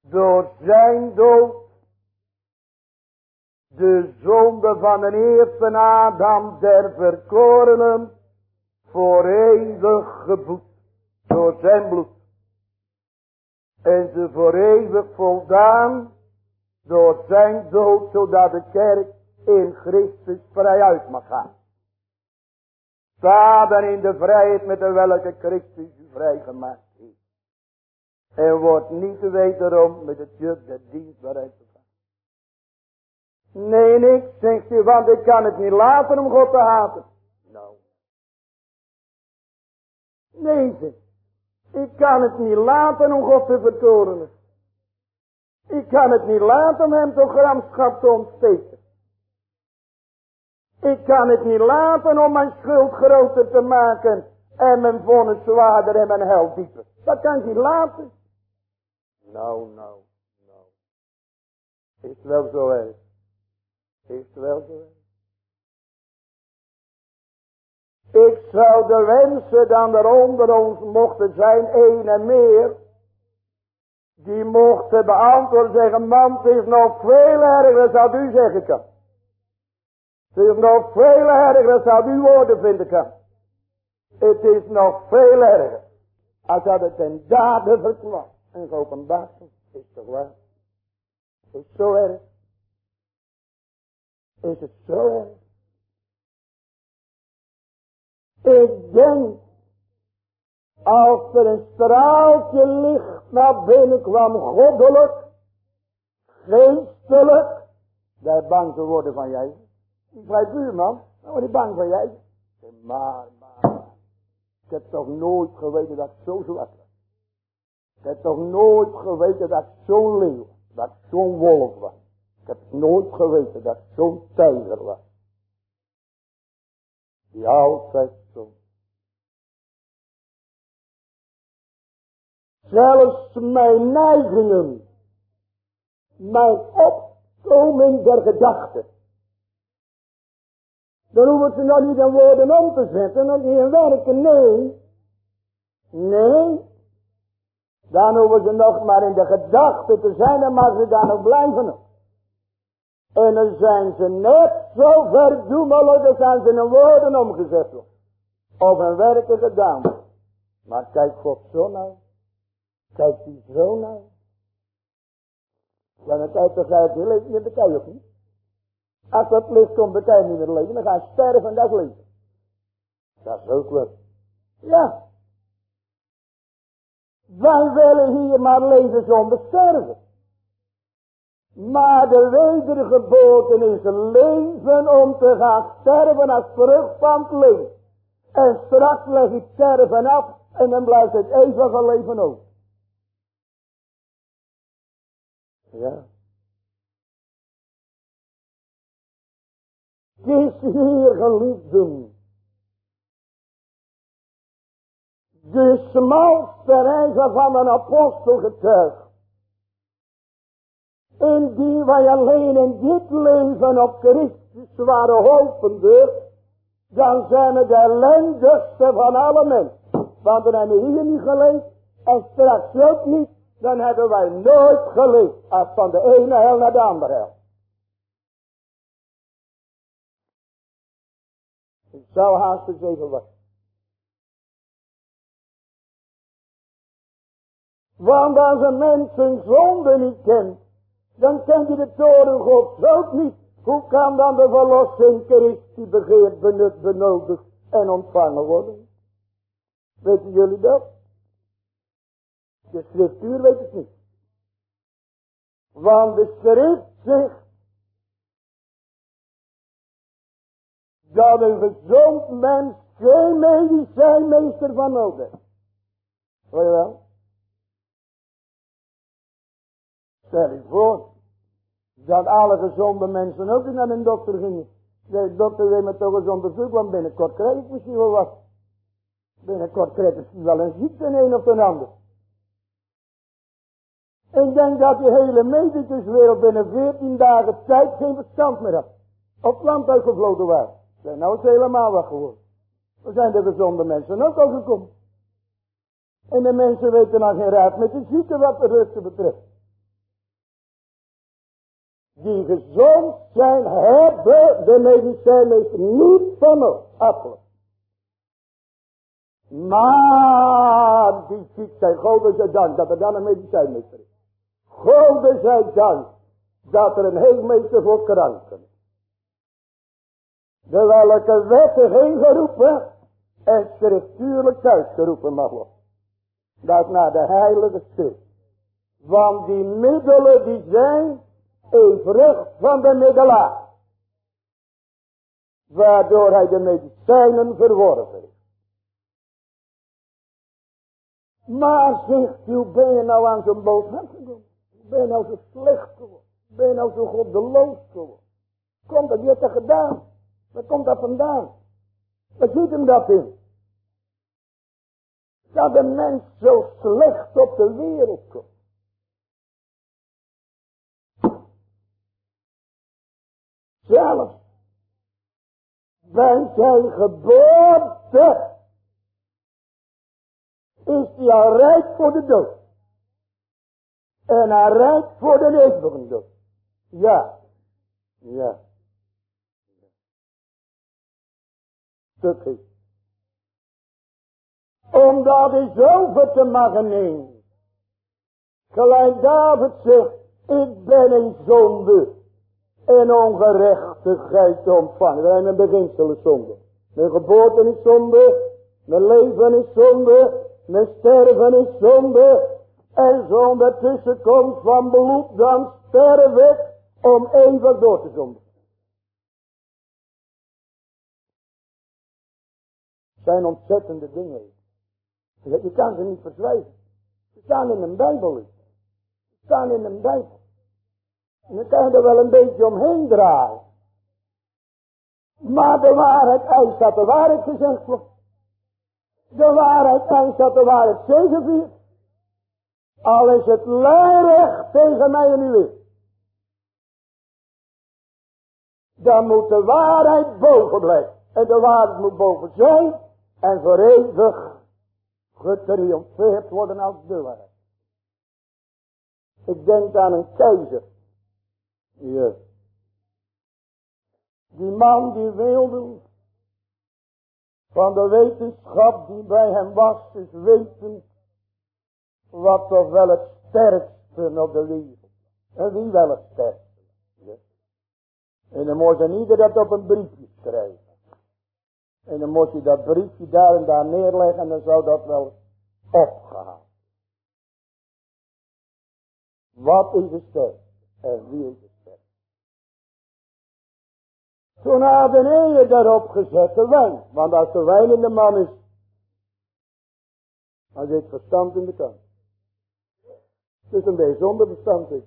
door zijn dood de zonde van een eerste Adam der verkorenen voor eeuwig geboet door zijn bloed. En ze voor eeuwig voldaan door zijn dood, zodat de kerk in Christus vrij uit mag gaan. Dan in de vrijheid met de welke Christus u vrijgemaakt heeft. En wordt niet wederom met het juk der te gaan. Nee, niks, zegt u, want ik kan het niet laten om God te haten. Nou. Nee, zegt ik kan het niet laten om God te vertoren. Ik kan het niet laten om hem tot gramschap te ontsteken. Ik kan het niet laten om mijn schuld groter te maken en mijn vonnis zwaarder en mijn hel dieper. Dat kan ik niet laten. Nou, nou, nou. Is het wel zo erg? Is het wel zo erg? Ik zou de wensen dan er onder ons mochten zijn, een en meer, die mochten beantwoorden zeggen, man, het is nog veel erger dan u zeggen kan. Het is nog veel erger dan u woorden vinden kan. Het is nog veel erger. Als dat het ten dade verklaart en geopenbaard is toch waar? Is zo erg? Is het zo erg? Ik denk, als er een straaltje licht naar binnen kwam, goddelijk, geestelijk, daar bang te worden van jij. Die vrij buurman, dan word je bang van jij. Maar, maar, maar, ik heb toch nooit geweten dat ik zo zwart was. Ik heb toch nooit geweten dat ik zo'n leeuw, dat ik zo'n wolf was. Ik heb nooit geweten dat ik zo'n tijger was. Die altijd Zelfs mijn neigingen, mijn opkoming der gedachten. Dan hoeven ze nog niet in woorden om te zetten, nog niet in werken, nee. Nee. Dan hoeven ze nog maar in de gedachten te zijn en maar ze daar nog blijven. En dan zijn ze net zo verdoemelijk, dan zijn ze in woorden omgezet. Of in werken gedaan. Maar kijk God zo nou. Kijkt die zo naar. Dan kijkt toch uit kan je ook niet. Als dat licht komt, je niet meer leven. Dan ga je sterven en dat is leven. Dat is ook wat. Ja. Wij willen hier maar leven zonder sterven. Maar de wedergeboorte is leven om te gaan sterven als vrucht van het leven. En straks leg ik sterven af en dan blijft het eeuwige leven over. Ja. Is hier geliefden. De smalste reizen van een apostel getuigt. Indien wij alleen in dit leven op Christus waren hopende, dan zijn we de ellendigste van alle mensen. Want dan hebben we hier niet geleefd en straks ook niet dan hebben wij nooit geleefd als van de ene hel naar de andere hel. Ik zou haast eens even wachten. Want als een mens zijn zonde niet kent, dan kent hij de toren Gods ook niet. Hoe kan dan de verlossing Christi begeerd, benut, benodigd en ontvangen worden? Weten jullie dat? De schriftuur weet het niet. Want de schrift zegt dat een gezond mens geen medicijnmeester van nodig. Hoor je wel? Stel je voor dat alle gezonde mensen ook naar een dokter gingen. De dokter wil me toch eens onderzoeken, want binnenkort krijg ik misschien wel wat. Binnenkort krijg ik wel een ziekte een of een ander. Ik denk dat die hele medicuswereld binnen 14 dagen tijd geen verstand meer had. Op land uitgevloten waren. Zijn nou is helemaal wat geworden. Er zijn de gezonde mensen ook al gekomen. En de mensen weten nog geen raad met de ziekte wat de rusten betreft. Die gezond zijn, hebben de medicijnmeester niet van ons. Absoluut. Maar die ziek zijn, God zij dank dat er dan een medicijnmeester is. God zij dank dat er een heelmeester voor kranken is. De welke geen geroepen en schriftuurlijk thuis geroepen mag worden. Dat naar de heilige schrift. Want die middelen die zijn een vrucht van de middelaar. Waardoor hij de medicijnen verworven heeft. Maar zegt u, ben je nou aan zo'n boodschap gekomen? Ben je nou zo slecht geworden? Ben je nou zo goddeloos geworden? Komt dat, je hebt gedaan. Waar komt dat vandaan? Waar ziet hem dat in? Dat de mens zo slecht op de wereld komt. Zelfs bij zijn geboorte is hij al rijk voor de dood. En hij rijk voor de eeuwige dood. Ja. Ja. Stukje. Omdat hij zoveel te mogen nemen. Gelijk David zegt, ik ben een zonde en ongerechtigheid ontvangen. Dat zijn een beginselen zonde. Mijn geboorte is zonde, mijn leven is zonde, mijn sterven is zonde. En zonder tussenkomst van bloed, dan sterf ik om eeuwig door te zonden. Zijn ontzettende dingen. Je kan ze niet verzwijgen. Ze staan in een Bijbel. Ze staan in een Bijbel. En dan kan er wel een beetje omheen draaien. Maar de waarheid eist dat de waarheid gezegd wordt. De waarheid eist dat de waarheid zegeviert. Al is het lijrecht tegen mij en u Dan moet de waarheid boven blijven. En de waarheid moet boven zijn. En voor eeuwig getriomfeerd worden als de. Ik denk aan een keizer. Ja. Die man die wilde van de wetenschap die bij hem was, is weten wat toch wel het sterkste op de wereld. En wie wel het sterkste. Ja. En dan moet je niet dat op een briefje schrijven. En dan moet je dat briefje daar en daar neerleggen en dan zou dat wel opgehaald. Wat is de sterkste en wie is de sterkste? Toen had de ene daarop gezet de wijn. Want als de wijn in de man is, dan zit verstand in de kant. Dus een beetje zonder verstand is.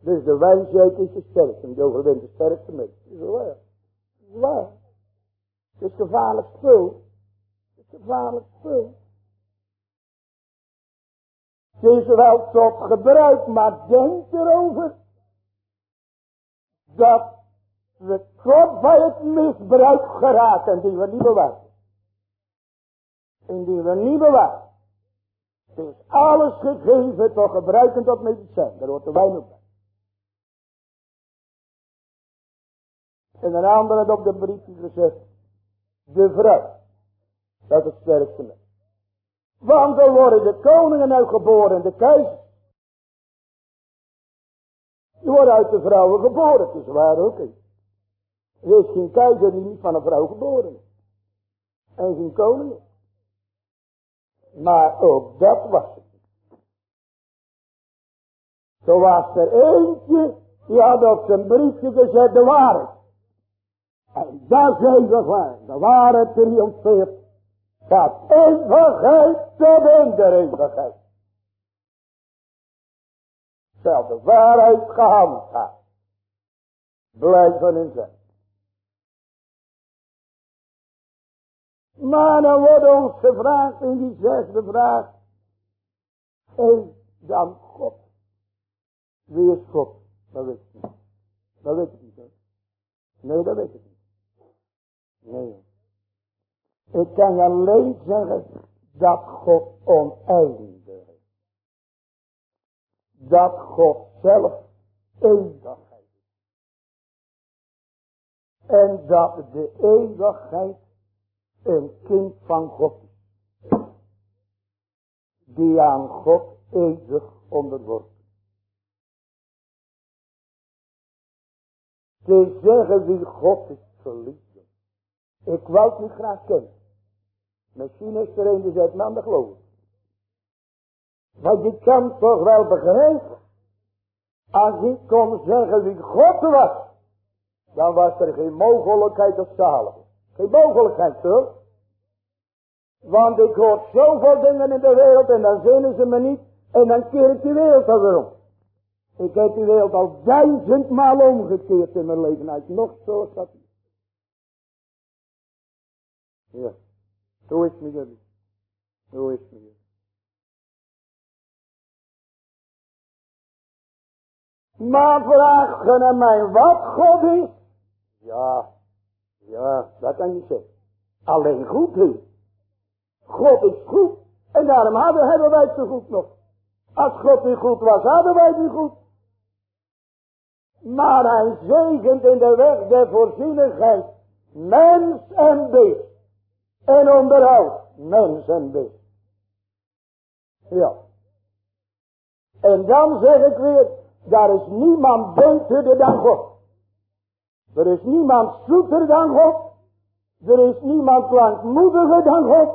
Dus de wijnzeker is de sterkste. Die overwint de sterkste mee. Is wel waar waar. Het is gevaarlijk spul. Het is gevaarlijk spul. Het is wel tot gebruik, maar denk erover dat we God bij het misbruik geraken die we niet bewaken. En die we niet bewaken. Het is alles gegeven tot gebruiken tot medicijn. Daar de wijn ook bij. En een ander had op de briefje gezegd. De vrouw. Dat is het sterkste mens. Want worden de koningen uitgeboren, de keizer. Die worden uit de vrouwen geboren. Het is waar ook. Er is geen keizer die niet van een vrouw geboren is. En geen koning. Maar ook dat was het. Zo was er eentje, die had op zijn briefje gezet de waarheid. En dat is eeuwig waar. De waarheid triomfeert. Dat eeuwigheid tot in de eeuwigheid. Zelf de waarheid gehandhaafd. Blijven in zijn. Maar dan wordt ons gevraagd in die zesde vraag. En dan God. Wie is God? Dat weet ik niet. Dat weet ik niet. Nee, dat weet ik niet. Nee. Ik kan alleen zeggen dat God oneindig is. Dat God zelf eeuwigheid is. En dat de eeuwigheid een kind van God is. Die aan God eeuwig onderworpen. Te zeggen wie God is verliefd. Ik wou het niet graag kennen. Misschien is er een die zegt, man, dat geloof ik. Maar je kan toch wel begrijpen. Als ik kon zeggen wie God was. Dan was er geen mogelijkheid op zalen. Geen mogelijkheid toch? Want ik hoor zoveel dingen in de wereld en dan zinnen ze me niet. En dan keer ik die wereld alweer. Ik heb die wereld al duizendmaal omgekeerd in mijn leven. Uit nog zo dat. Ja. Hoe is met jullie? Hoe is met jullie? Maar vraag je naar mij wat God is? Ja, ja, dat kan je zeggen. Alleen goed is. God is goed. En daarom hadden, hebben wij het zo goed nog. Als God niet goed was, hadden wij het niet goed. Maar hij zegent in de weg der voorzienigheid. Mens en beest. En onderhoud. Mens en beest. Ja. En dan zeg ik weer. Daar is niemand beter dan God. Er is niemand zoeter dan God. Er is niemand langmoediger dan God.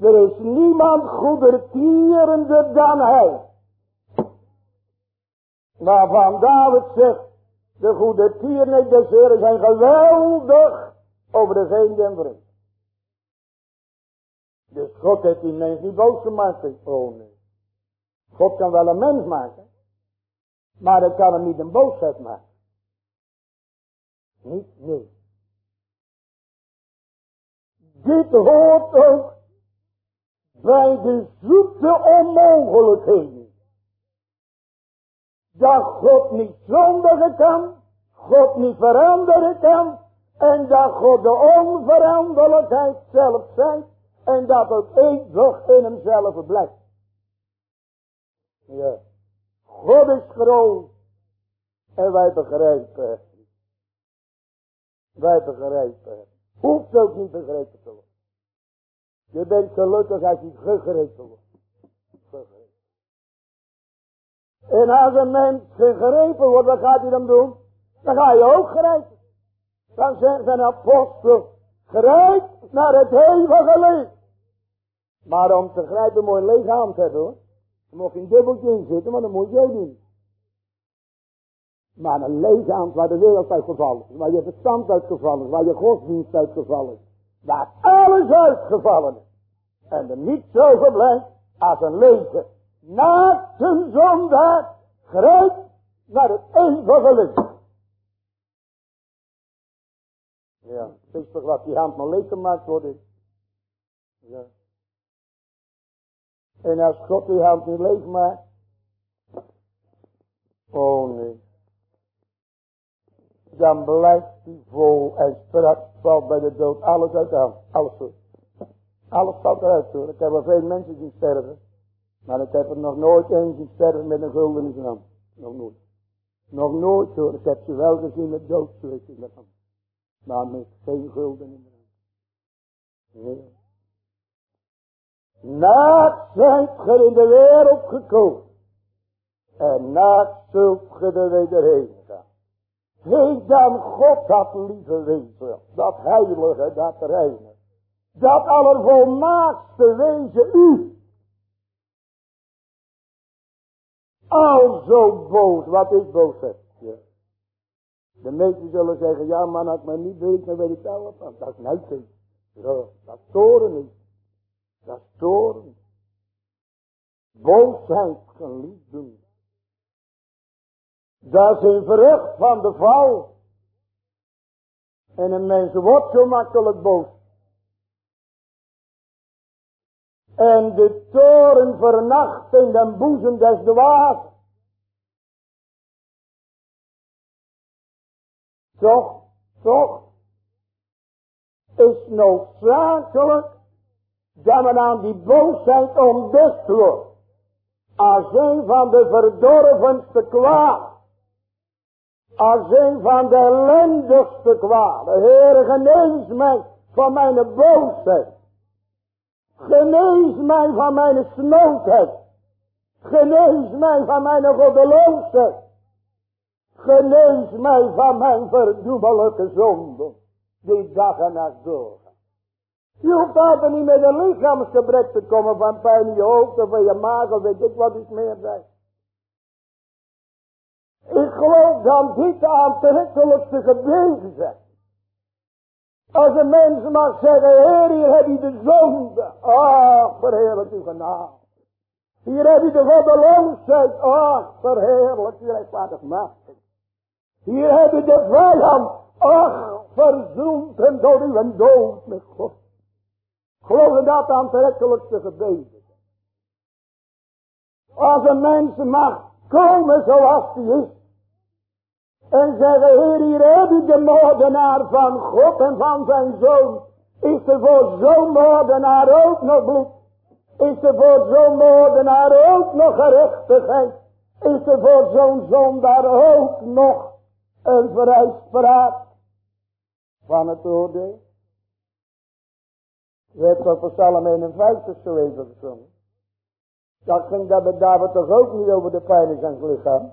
Er is niemand goedertierender dan hij. Waarvan David zegt, de goede tieren des Heren zijn geweldig over de veen en. Dus God heeft die mens niet boos gemaakt. Oh nee. God kan wel een mens maken. Maar hij kan hem niet een boosheid maken. Niet, nee. Dit hoort ook bij de zoete onmogelijkheden. Dat God niet zondigen kan, God niet veranderen kan, en dat God de onveranderlijkheid zelf zijn, en dat ook eeuwig in hemzelf blijft. Ja. God is groot, en wij begrijpen het. Wij begrijpen het. Hoeft ook niet begrepen te worden. Je bent gelukkig als je gegrepen wordt. En als een mens gegrepen wordt, wat gaat hij dan doen? Dan ga je ook grijpen. Dan zegt een apostel, grijp naar het eeuwige leven. Maar om te grijpen moet je een hebben hoor. Er moet geen dubbeltje in zitten, maar dan moet jij doen. Maar een hand waar de wereld uitgevallen is, waar je verstand uitgevallen is, waar je godsdienst uitgevallen is. Waar alles uitgevallen is. En er niet zo verblijft als een lege naakte zondaar grijpt naar het eeuwige leven. Ja, is toch wat die hand maar leeg gemaakt wordt. Ja. En als God die hand niet leeg maakt. Oh nee. Dan blijft die vol en straks valt bij de dood alles uit de hand. Alles zo. Alles valt eruit hoor. Ik heb wel veel mensen zien sterven. Maar ik heb er nog nooit eens zien sterven met een gulden in zijn hand. Nog nooit. Nog nooit hoor. Ik heb ze wel gezien met doodsvlees in de hand. Maar met geen gulden in de hand. Nee. Naakt zijt ge in de wereld gekomen. En naakt zult ge er wederheen gaan. Heet dan God dat lieve wezen. Dat heilige, dat reine. Dat allervolmaakste wezen u. Al zo boos, wat is boosheid? Ja. De meesten zullen zeggen, ja man, ik me niet weet, dan weet ik wel wat van. Dat is niet Ja, dat toren niet. Dat is toren. Boosheid geliefd doen. Dat is een van de val. En een mens wordt zo makkelijk boos. En de toren vernacht in den boezem des dwaas. Toch, toch, is noodzakelijk dat men aan die boosheid ontdekt wordt. Als een van de verdorvenste kwaad. Als een van de ellendigste kwaad. Heer, genees mij van mijn boosheid. Genees mij van mijn snoodheid. Genees mij van mijn goddeloosheid. Genees mij van mijn verdoemelijke zonde. Die dag en nacht doorgaan. Je hoeft altijd niet met een lichaamsgebrek te komen van pijn in je hoofd of in je maag of weet ik wat iets meer zijn. Ik geloof dat dit de aantrekkelijkste gebeden zijn. Als een mens mag zeggen, Heer, hier heb je de zonde. Ach, verheerlijk uw genade. Hier heb je de goddeloosheid. Ach, verheerlijk uw rechtvaardig macht. Hier heb je de vijand. Ach, verzoend hem door uw dood met God. Geloof dat aantrekkelijkste gebeden. Als een mens mag komen zoals hij is. En zeggen, Heer, hier heb ik de moordenaar van God en van zijn zoon. Is er voor zo'n moordenaar ook nog bloed? Is er voor zo'n moordenaar ook nog gerechtigheid? Is er voor zo'n zondaar ook nog een vrijspraak van het oordeel? We hebben voor Psalm 51 zo even gezongen. Dat ging dat bij David toch ook niet over de pijn in zijn lichaam.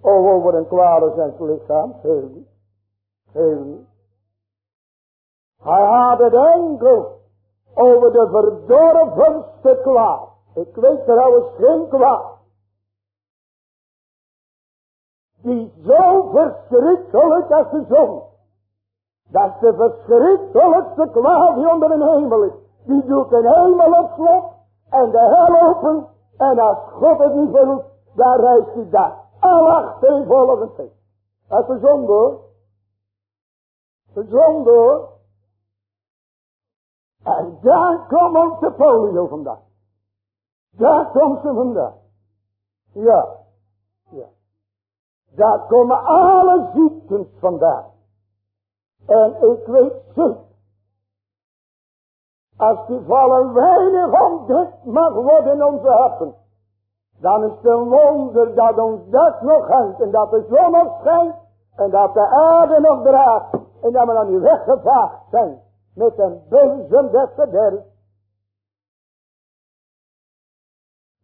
Of over een kwade zijn lichaam. Heel niet. Heel niet. Hij had het enkel over de verdorvenste kwaad. Ik weet trouwens geen kwaad. Die zo verschrikkelijk als de zon. Dat is de verschrikkelijkste kwaad die onder een hemel is. Die doet de hemel op slot en de hel open. En als God het niet wil, daar reist hij daar. Al achtereenvolgend heen. Dat is de zonde hoor. De zonde hoor. En daar komt ook de polio vandaag. Daar komt ze vandaag. Ja. Ja. Daar komen alle ziekten vandaan. En ik weet zeker. Als die vallen weinig ontdekt mag worden in onze harten. Dan is het een wonder dat ons dat nog hangt. En dat de zon nog schijnt. En dat de aarde nog draagt. En dat we dan nu weggevaagd zijn. Met een bezem des.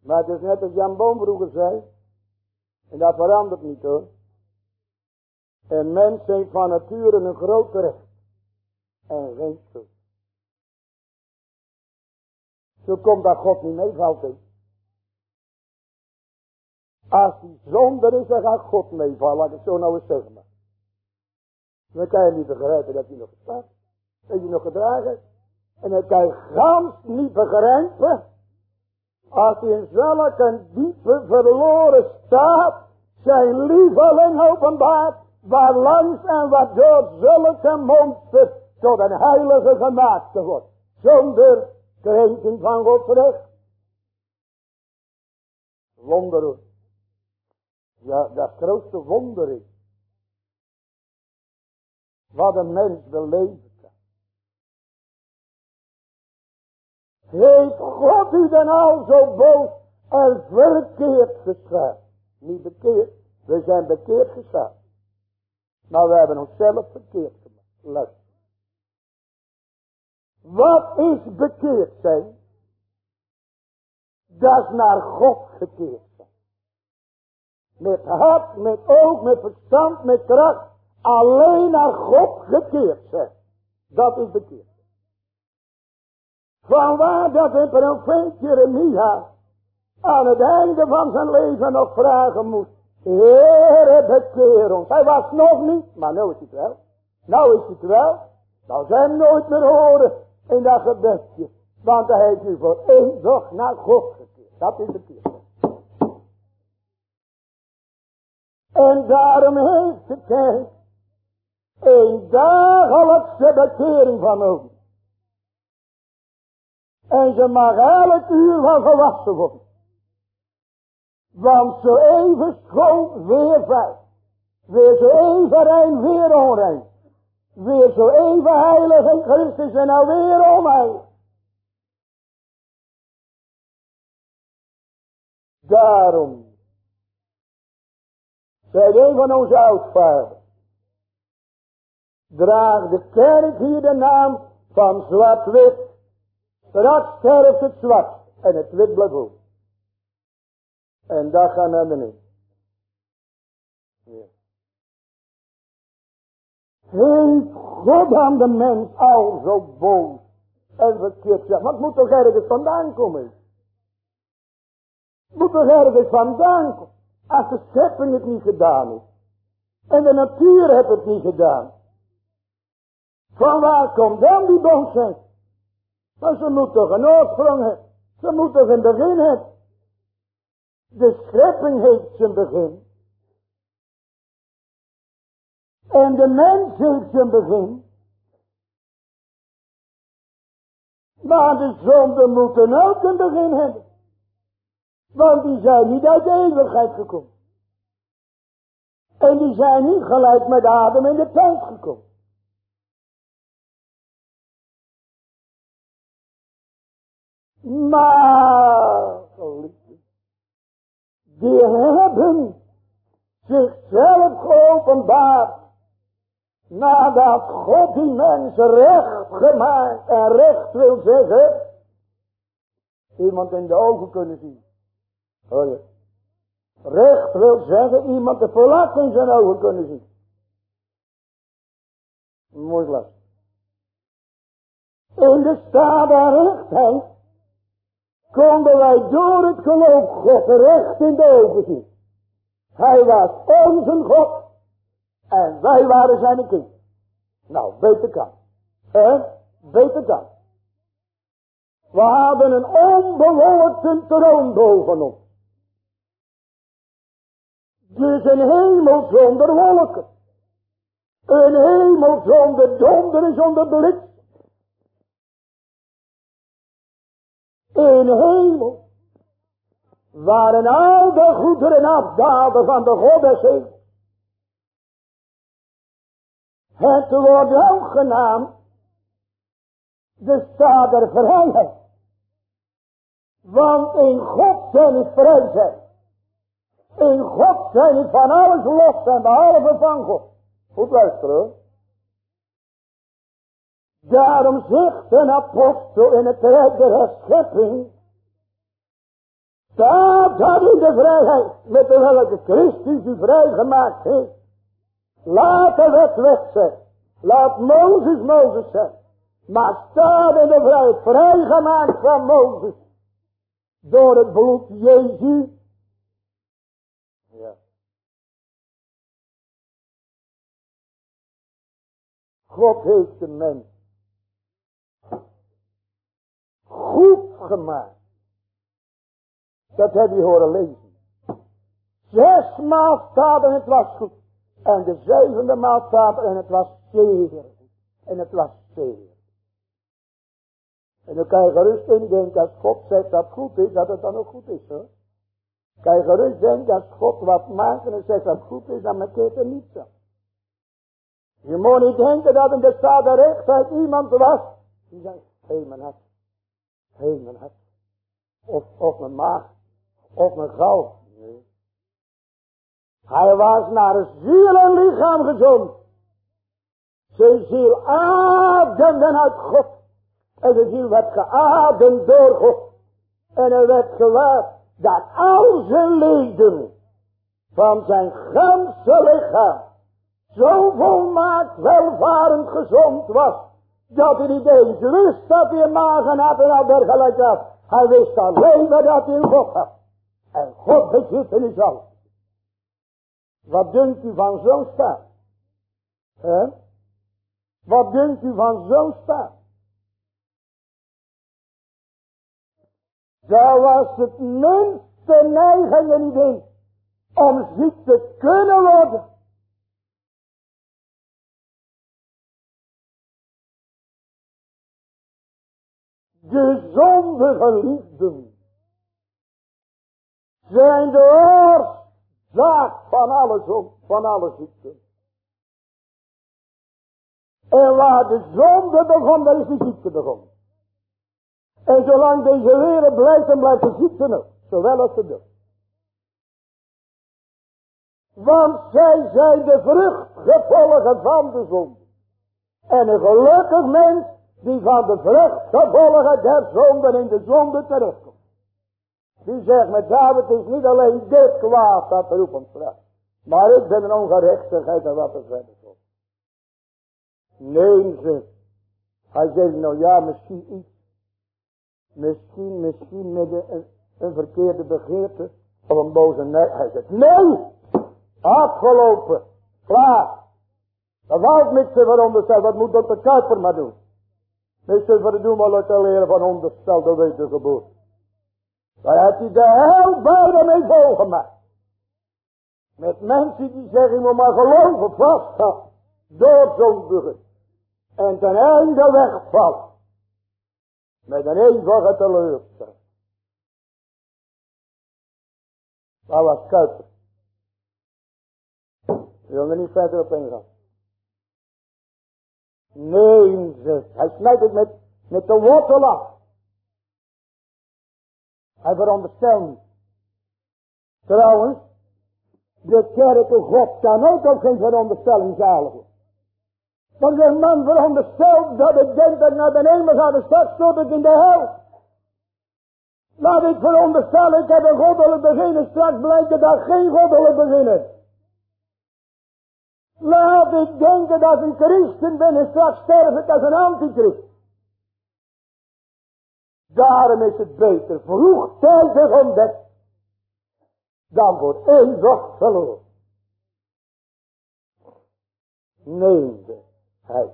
Maar het is net als Jan Boom zei. En dat verandert niet hoor. Een mens heeft van nature een groot recht. En geen schuld. Zo komt dat God niet meevalt. Als hij zonder is, dan gaat God meevallen. Laat ik zo nou eens zeggen. Maar. Dan kan je niet begrijpen dat hij nog staat. Dat hij nog gedragen En dan kan je gans niet begrijpen. Als in zulke diepe verloren staat. Zijn lieveling openbaart waar langs en waardoor zulke monster tot een heilige gemaakt te worden. Zonder krenking van Gods recht. Wonder. Ja, dat grootste wonder is. Wat een mens beleven Heeft God u dan al zo boos en verkeerd geschapen? Niet bekeerd, we zijn bekeerd geschapen. Maar we hebben onszelf verkeerd gemaakt. Wat is bekeerd zijn? Dat is naar God gekeerd zijn. Met hart, met oog, met verstand, met kracht. Alleen naar God gekeerd zijn. Dat is bekeerd. Vanwaar dat in profeet Jeremia aan het einde van zijn leven nog vragen moest. Heere, bekeer ons. Hij was nog niet, maar nu is het wel. Nou is het wel. Nou zijn nooit meer horen in dat gebedje. Want hij heeft nu voor eeuwig naar God gekeerd. Dat is het eerste. En daarom heeft de kerk een dagelijkse bekering van nodig. En ze mag elk uur van gewassen worden. Want zo even schoon, weer vijf. Weer zo even rein, weer onrein. Weer zo even heilig in Christus en nou weer onheilig. Daarom, zei een van onze oudvaders, draagt de kerk hier de naam van zwart-wit. Straks sterft het zwart en het wit blijft ook. En dat gaat naar beneden. Ja. Heeft God aan de mens al zo boos en verkeerd zeggen. Wat moet toch ergens vandaan komen? Moet toch ergens vandaan komen? Als de schepping het niet gedaan heeft. En de natuur heeft het niet gedaan. Van waar komt dan die boosheid? Maar ze moet toch een oorsprong hebben. Ze moet toch een begin hebben. De schepping heeft zijn begin. En de mens heeft zijn begin. Maar de zonden moeten ook een begin hebben. Want die zijn niet uit de eeuwigheid gekomen. En die zijn niet gelijk met Adam in de tijd gekomen. Maar, die hebben zichzelf geopenbaard. Nadat God die mensen recht gemaakt en recht wil zeggen. Iemand in de ogen kunnen zien. Hoor je? Recht wil zeggen iemand de verlaat in zijn ogen kunnen zien. Glas. In de staat der rechtheid konden wij door het geloof God recht in de ogen zien. Hij was onze God en wij waren zijn kind. Nou, beter kan. Hè? Beter kan. We hadden een onbewolkte troon boven ons. Dus een hemel zonder wolken. Een hemel zonder donder en zonder blik. Een hemel. Waren al de goederen afdaalden van de God des Het wordt ook genaamd de staat der vrijheid. Want in God zijn vrij zijn. In God zijn niet van alles los en behalve van God. Goed luisteren. Daarom zegt een apostel in het rijk der schepping. Staat dat in de vrijheid met de welke Christus u vrijgemaakt heeft. Laat de wet weg zijn. Laat Mozes Mozes zijn. Maar staat in de vrijheid vrijgemaakt van Mozes. Door het bloed Jezus ja. God heeft de mens goed gemaakt. Dat heb je horen lezen. Zesmaal staat en het was goed. En de zevende maal en het was goed. En het was zeer. En dan kan je gerust in denken als God zegt dat goed is, dat het dan ook goed is hoor. Kan je gerust denken, als God wat maakt en zegt dat goed is, dan maakt er niets aan. Je moet niet denken dat in de staat der rechtheid iemand was. Die zei, hey, mijn mijn hart. Of, of mijn maag, of mijn. Nee. Hij was naar een ziel en lichaam gezond. Zijn ziel ademde uit God. En de ziel werd geademd door God. En hij werd gewaard dat al zijn leden van zijn ganse lichaam zo volmaakt welvarend gezond was, dat hij eens wist dat hij een magen had en al dergelijke. Hij wist alleen maar dat hij een God had. En God bezitten is alles. Wat denkt u van zo'n staat? He? Wat denkt u van zo'n staat? Daar was het minste neiging niet in om ziek te kunnen worden. De zondige liefden zijn de oorzaak van alle, van alle ziekten. En waar de zonde begon, daar is de ziekte begonnen. En zolang deze wereld blijft, dan blijft de ziekte ook. Zowel als de dood. Want zij zijn de vruchtgevolgen van de zonde. En een gelukkig mens die van de vruchtgevolgen der zonde in de zonde terugkomt. Die zegt met David is niet alleen dit kwaad dat roept ons Maar ik ben een ongerechtigheid en wat er verder komt. Nee, ze. Hij zegt nou ja, misschien iets. Misschien, misschien met een, een verkeerde begeerte. Of een boze nee. Hij zegt nee. Afgelopen. Klaar. Dat valt niks te veronderstellen. Wat moet de Kuiper maar doen? Niks te maar te leren van onderstelde wedergeboorte. Daar heeft hij de hel beide mee volgemaakt. Met mensen die zeggen, je moet maar geloven vast Door zo'n begin. En ten einde wegvallen. Met een eeuwige teleurstelling. Dat was Kuiper. Je wil er niet verder op ingaan. Nee, zegt hij snijdt het met, met de wortel af. Hij veronderstelt niet. Trouwens, de kerk God kan ook op geen veronderstelling zaligen. Want een man veronderstelt dat ik denk dat naar de hemel gaat, de stad stort in de hel. Laat ik veronderstellen, ik heb een goddelijk begin en straks blijkt dat geen goddelijk begin is. Laat ik denken dat een christen ben en straks sterf ik als een antichrist. Daarom is het beter vroegtijdig ontdekt dan voor eeuwig verloren. Neemde hij.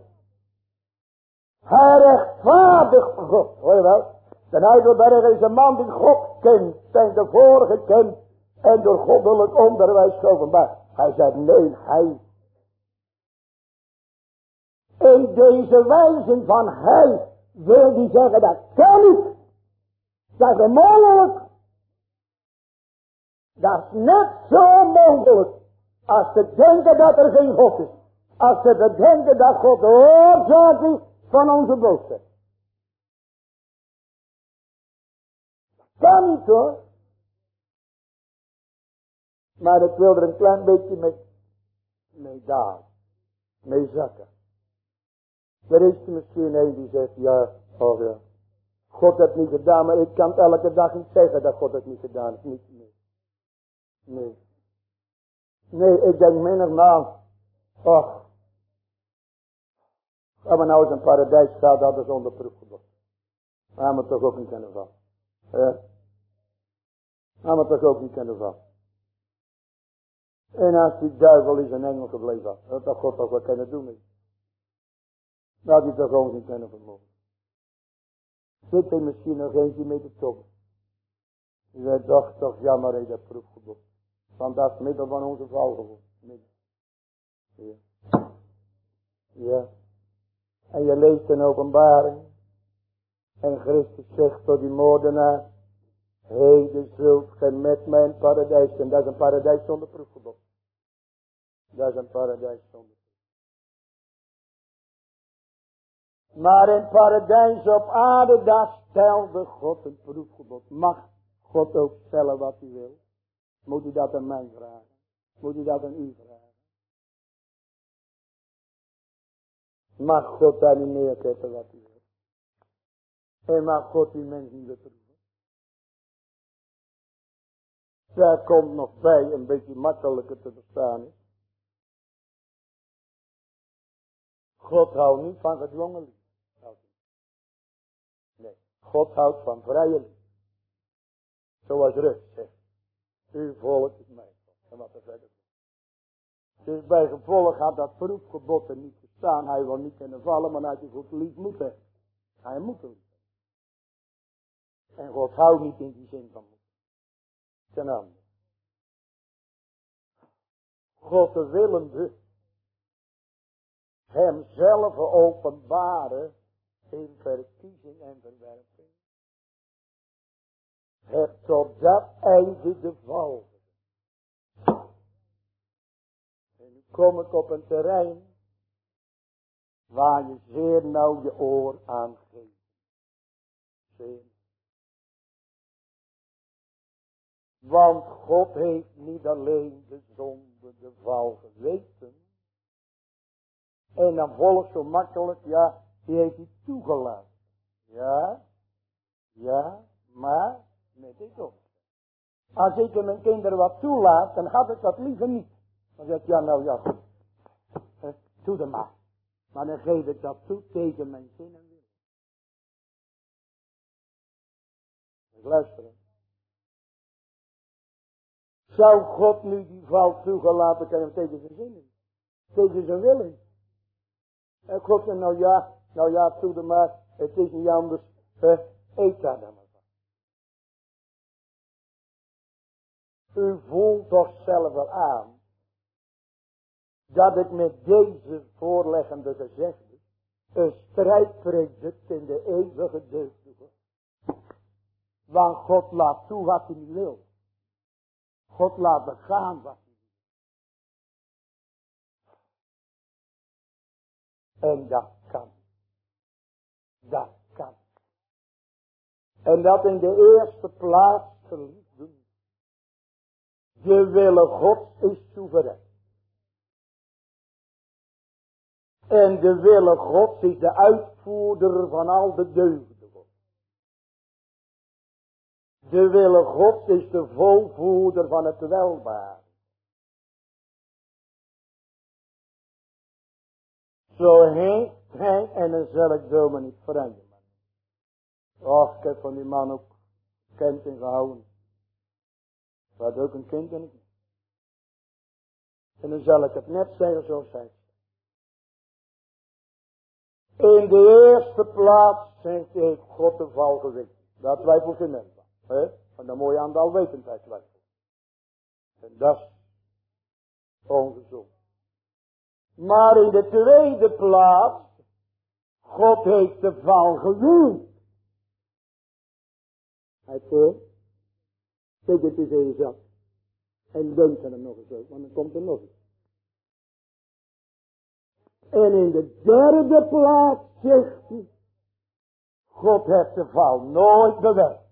Hij rechtvaardigt God. Hoor je wel? De Heidelberg is een man die God kent. En de vorige kent. En door goddelijk onderwijs geopenbaard. Hij zei nee, hij. In deze wijze van hij wil die zeggen dat kan niet. Dat is mogelijk. Dat is net zo mogelijk als te denken dat er geen God is. Als ze bedenken dat God de oorzaak is van onze boosheid. Kan niet hoor. Maar ik wil er een klein beetje mee, mee dalen. Mee zakken. Er is misschien een die zegt, ja, oh ja. God heeft niet gedaan, maar ik kan elke dag niet zeggen dat God het niet gedaan heeft. Niet, nee. Nee. Nee, ik denk menigmaal, ach, als we nou eens een paradijs gaat, dat is onder proefgebod. Maar hebben we toch ook niet kunnen vallen. Ja. Hebben we toch ook niet kunnen vallen. En als die duivel is een engel gebleven dat had God toch wat kunnen doen mee. Had hij toch ook niet kunnen vermogen. Zit er misschien nog eentje mee te toppen. Je zei toch, in dat proefgebod. Want dat is middel van onze val geworden. Ja. Ja. En je leest een openbaring. En Christus zegt tot die moordenaar. Heden zult gij met mijn paradijs. En dat is een paradijs zonder proefgebod. Dat is een paradijs zonder Maar in paradijs op aarde, daar stelde God een proefgebod. Mag God ook stellen wat hij wil? Moet hij dat aan mij vragen? Moet hij dat aan u vragen? Mag God daar niet wat hij wil. En mag God die mensen niet beproeven. Daar komt nog bij een beetje makkelijker te verstaan is. God houdt niet van gedwongen God houdt van vrije liefde. Zoals Rut zegt. Uw volk is mij. En wat er verder Dus bij gevolg had dat proefgebod er niet gestaan. Hij wil niet kunnen vallen, maar hij goed lief moeten. Hij moet En God houdt niet in die zin van moeten. Ten andere. God de willende hemzelf openbaren in verkiezing en verwerping. Het tot dat einde de val. En nu kom ik op een terrein waar je zeer nauw je oor aan geeft. Want God heeft niet alleen de zonde, de val geweten. En dan volgt zo makkelijk, ja, die heeft hij toegelaten. Ja, ja, maar met dit op. Als ik mijn kinderen wat toelaat, dan had ik dat liever niet. Dan zeg ik, ja nou ja, doe er maar. Maar dan geef ik dat toe tegen mijn zin en wil. Luisteren. Zou God nu die val toegelaten kunnen tegen zijn zin Tegen zijn willen. En God zei, nou ja, nou ja, doe er maar. Het is niet anders. Eh, eet daar dan maar van. U voelt toch zelf wel aan. Dat ik met deze voorleggende gezegde. Een strijd predikt in de eeuwige deugdige. Want God laat toe wat hij wil. God laat begaan wat hij wil. En dat. Dat kan. En dat in de eerste plaats, geliefden, de wille God is soeverein. En de wille God is de uitvoerder van al de deugden. De wille God is de volvoerder van het welbaar. Zo heeft en dan zal ik zo niet veranderen. Och, ik heb van die man ook kent en gehouden. Wat ook een kind en ik En dan zal ik het net zeggen zoals hij In de eerste plaats zegt hij God de val gewicht. Daar twijfelt geen mens aan. He? Van de mooie aan de alwetendheid twijfelt. En dat is ongezond. Maar in de tweede plaats, God heeft de val gewild. Hij zegt, kijk het eens in jezelf. En denk er nog eens over, want dan komt er nog iets. En in de derde plaats zegt hij, God heeft de val nooit bewerkt.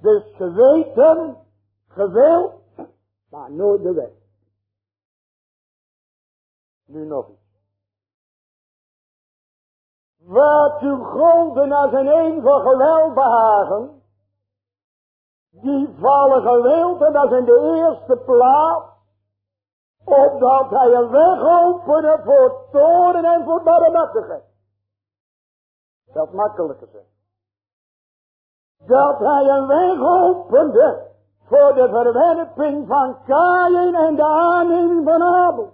Dus geweten, gewild, maar nooit bewerkt. Nu nog iets. Wat u golden als een eeuwige welbehagen, die vallen gewild en dat is in de eerste plaats, opdat hij een weg opende voor toren en voor barmhartigheid. Dat makkelijker zijn. Dat hij een weg opende voor de verwerping van Kain en de aanneming van Abel.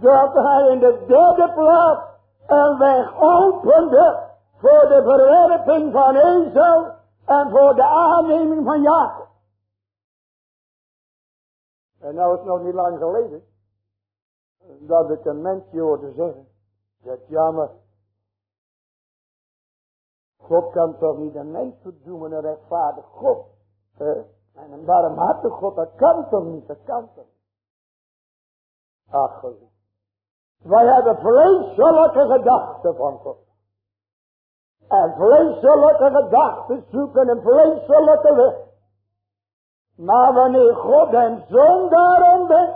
Dat hij in de derde plaats een weg opende voor de verwerping van Ezel en voor de aanneming van Jacob. En nou is het nog niet lang geleden dat ik een mensje hoorde zeggen, dat jammer, God kan toch niet een mens verdoemen, een rechtvaardig God. Hè? En een barmhartig God, dat kan toch niet, dat kan toch niet. Ach, wij hebben vleeselijke gedachten van God. En vleeselijke gedachten zoeken een vleeselijke weg. Maar wanneer God en zoon daarom bent,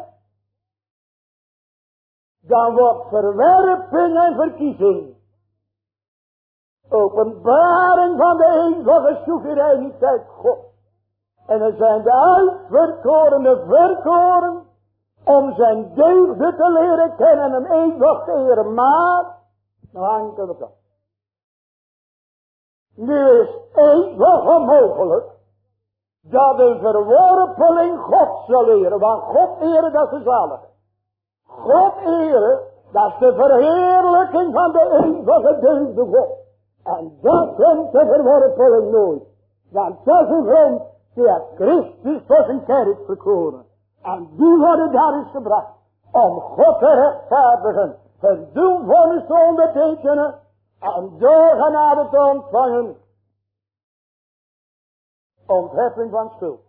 dan wordt verwerping en verkiezing. Openbaring van de eeuwige soevereiniteit God. En dan zijn de uitverkorene verkoren om zijn deugden te leren kennen en hem eeuwig te eren. Maar, nou hangt het op Nu is eeuwig onmogelijk dat een verworpeling God zal leren. Want God eren dat is zalig. God eren, dat is de verheerlijking van de eeuwige deugde God. En dat komt de verworpeling nooit. Want dat is een grond die Christus voor zijn kerk verkoren. En die worden daar is gebracht om God te rechtvaardigen. Vonnis te ondertekenen en door genade te ontvangen. Ontheffing van schuld.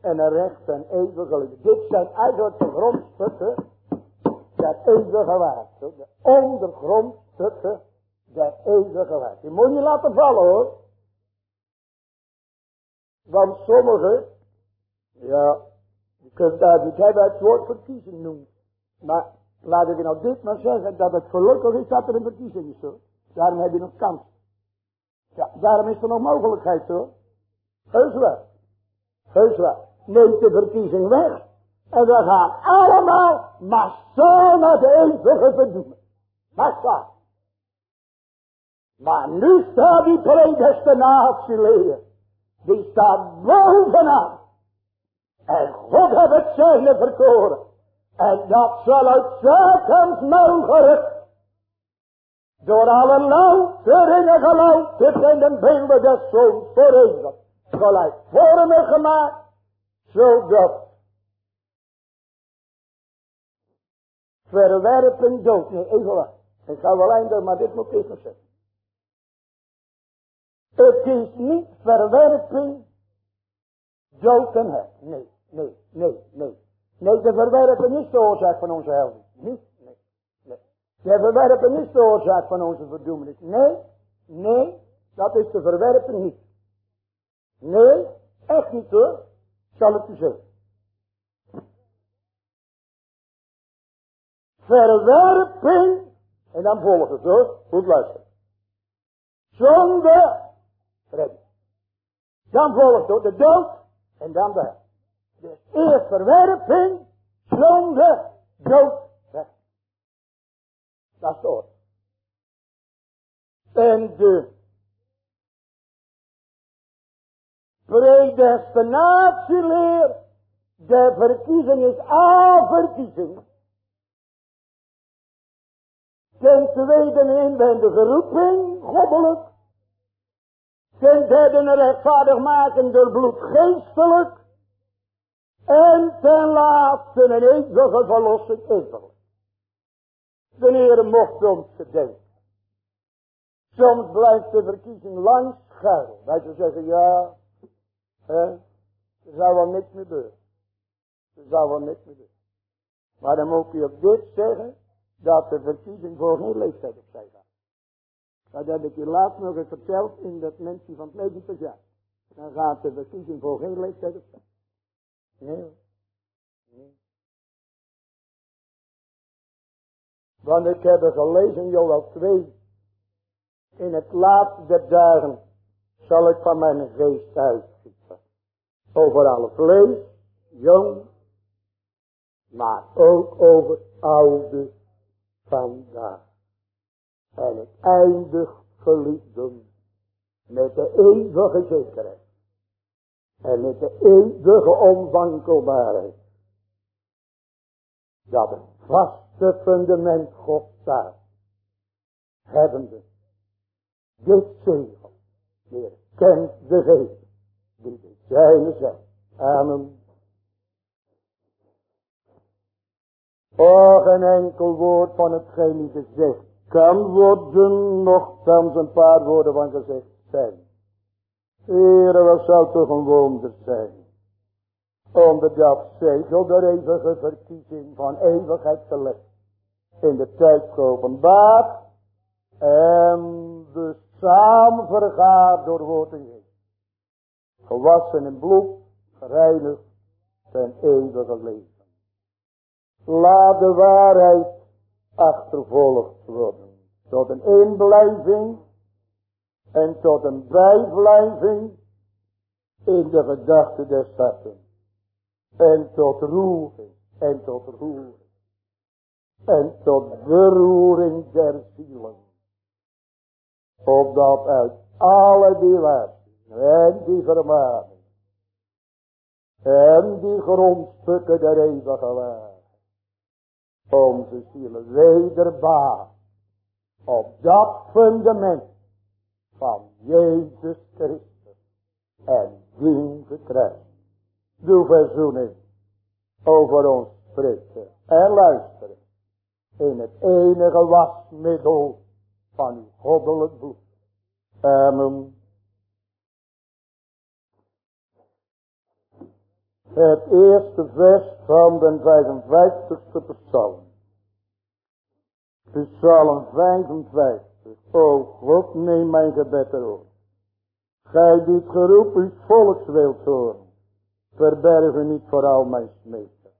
En een recht en eeuwige leven. Dit zijn eigenlijk de grondstukken dat eeuwige waard. De ondergrondstukken dat eeuwige waard. Die moet je laten vallen hoor. Want sommigen, ja, je kunt daar niet hebben het woord verkiezing noemen. Maar laat ik nou dit maar zeggen, dat het gelukkig is dat er een verkiezing is hoor. Daarom heb je nog kans. Ja, daarom is er nog mogelijkheid hoor. Heus wel. Heus wel. Neemt de verkiezing weg. En we gaan allemaal massaal naar de eeuwige verdoemen. Massaal. Maar nu staat die predestinatie leer. Die staat bovenaan. En God heeft het zijne verkoren. En dat zal uit Satans mouw. Door alle louteringen gelouterd en de beelden des zoons voor eeuwig. Gelijk vormen gemaakt. Zodat verwerpen dood. Nee, even wacht. Ik ga wel eindigen, maar dit moet ik even zeggen. Het is niet verwerping dood en. Nee, nee, nee, nee. Nee, de verwerpen is de oorzaak van onze helding. Niet, nee, nee. De verwerpen is de oorzaak van onze verdoemenis. Nee, nee, dat is de verwerpen niet. Nee, echt niet hoor. Zal ik u zeggen. Verwerping, en dan volgt het hoor, goed luisteren. Zonde, redding. Dan volgt het de dood, en dan de. Dus eerst verwerping, zonde, dood. Dat is de orde. En de predestinatieleer, de verkiezing is A-verkiezing. Ten tweede een inwendige roeping, goddelijk. Ten derde een rechtvaardig maken door bloed geestelijk. En ten laatste een eeuwige verlossing innerlijk. De Heer mocht ons gedenken. Soms blijft de verkiezing lang schuil. Wij ze zeggen, ja, hè, er zou wel niks meer gebeuren. Er zou wel niks meer gebeuren. Maar dan moet je op dit zeggen, dat de verkiezing voor geen leeftijd opzij gaat. Dat heb ik je laatst nog eens verteld in dat mensen van het medisch jaar. Dan gaat de verkiezing voor geen leeftijd opzij. Nee. nee. Want ik heb gelezen Joel 2. In het laatste der dagen zal ik van mijn geest uitgieten. Over alle vlees, jong, maar ook over oude vandaag. En het eindigt geliefden met de eeuwige zekerheid. En met de eeuwige onwankelbaarheid. Dat het vaste fundament God staat. Hebbende. Dit zegel. Meer kent de geest. Die de zijne zijn. Amen. Oh, geen enkel woord van hetgeen niet gezegd kan worden, nogthans een paar woorden van gezegd zijn. Heere, wat zou toch een wonder zijn. Onder dat zegel der eeuwige verkiezing van eeuwigheid gelegd. In de tijd geopenbaard. En de samen vergaard door woord. Gewassen in bloed, gereinigd ten eeuwige leven. Laat de waarheid achtervolgd worden. Tot een inblijving en tot een bijblijving in de gedachte des harten. En tot roering, en tot roering. En tot beroering der zielen. Opdat uit alle die luisteren en die vermanen. En die grondstukken der eeuwige waarheid. Onze zielen wederbaar op dat fundament van Jezus Christus en dien gekruist. Doe verzoening over ons spreken en luisteren in het enige wasmiddel van uw goddelijk bloed. Amen. Het eerste vers van de 55ste psalm. Psalm 55. O God, neem mijn gebed erop. Gij die het geroep uw volks wilt horen. Verberg u niet voor al mijn smeten.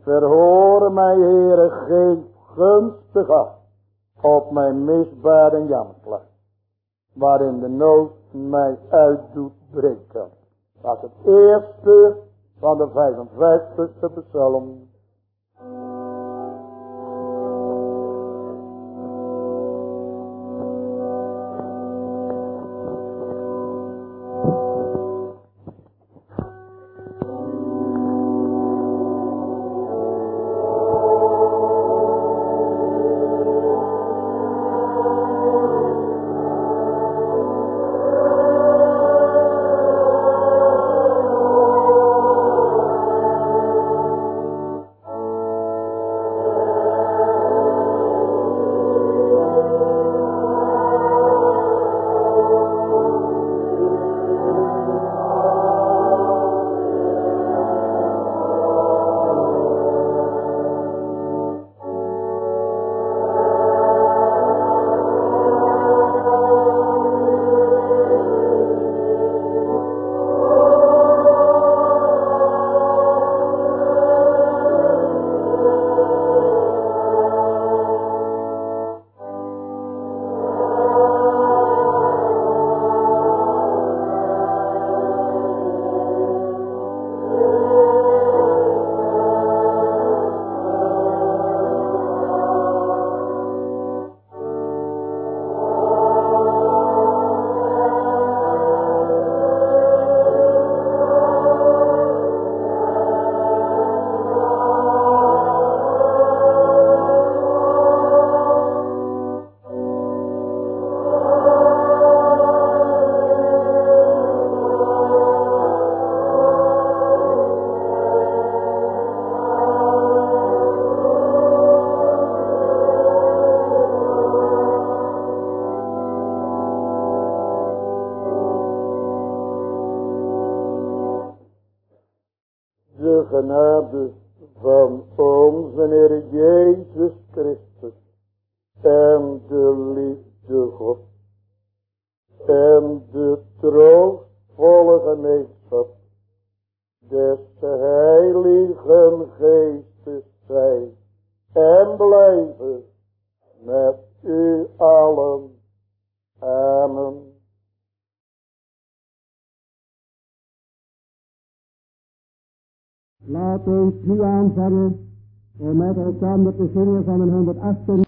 Verhoor mij, Heere, geen gunstig af op mijn misbaar en jammerklacht. Waarin de nood mij uitdoet breken. Dat is het eerste van de 55ste psalm.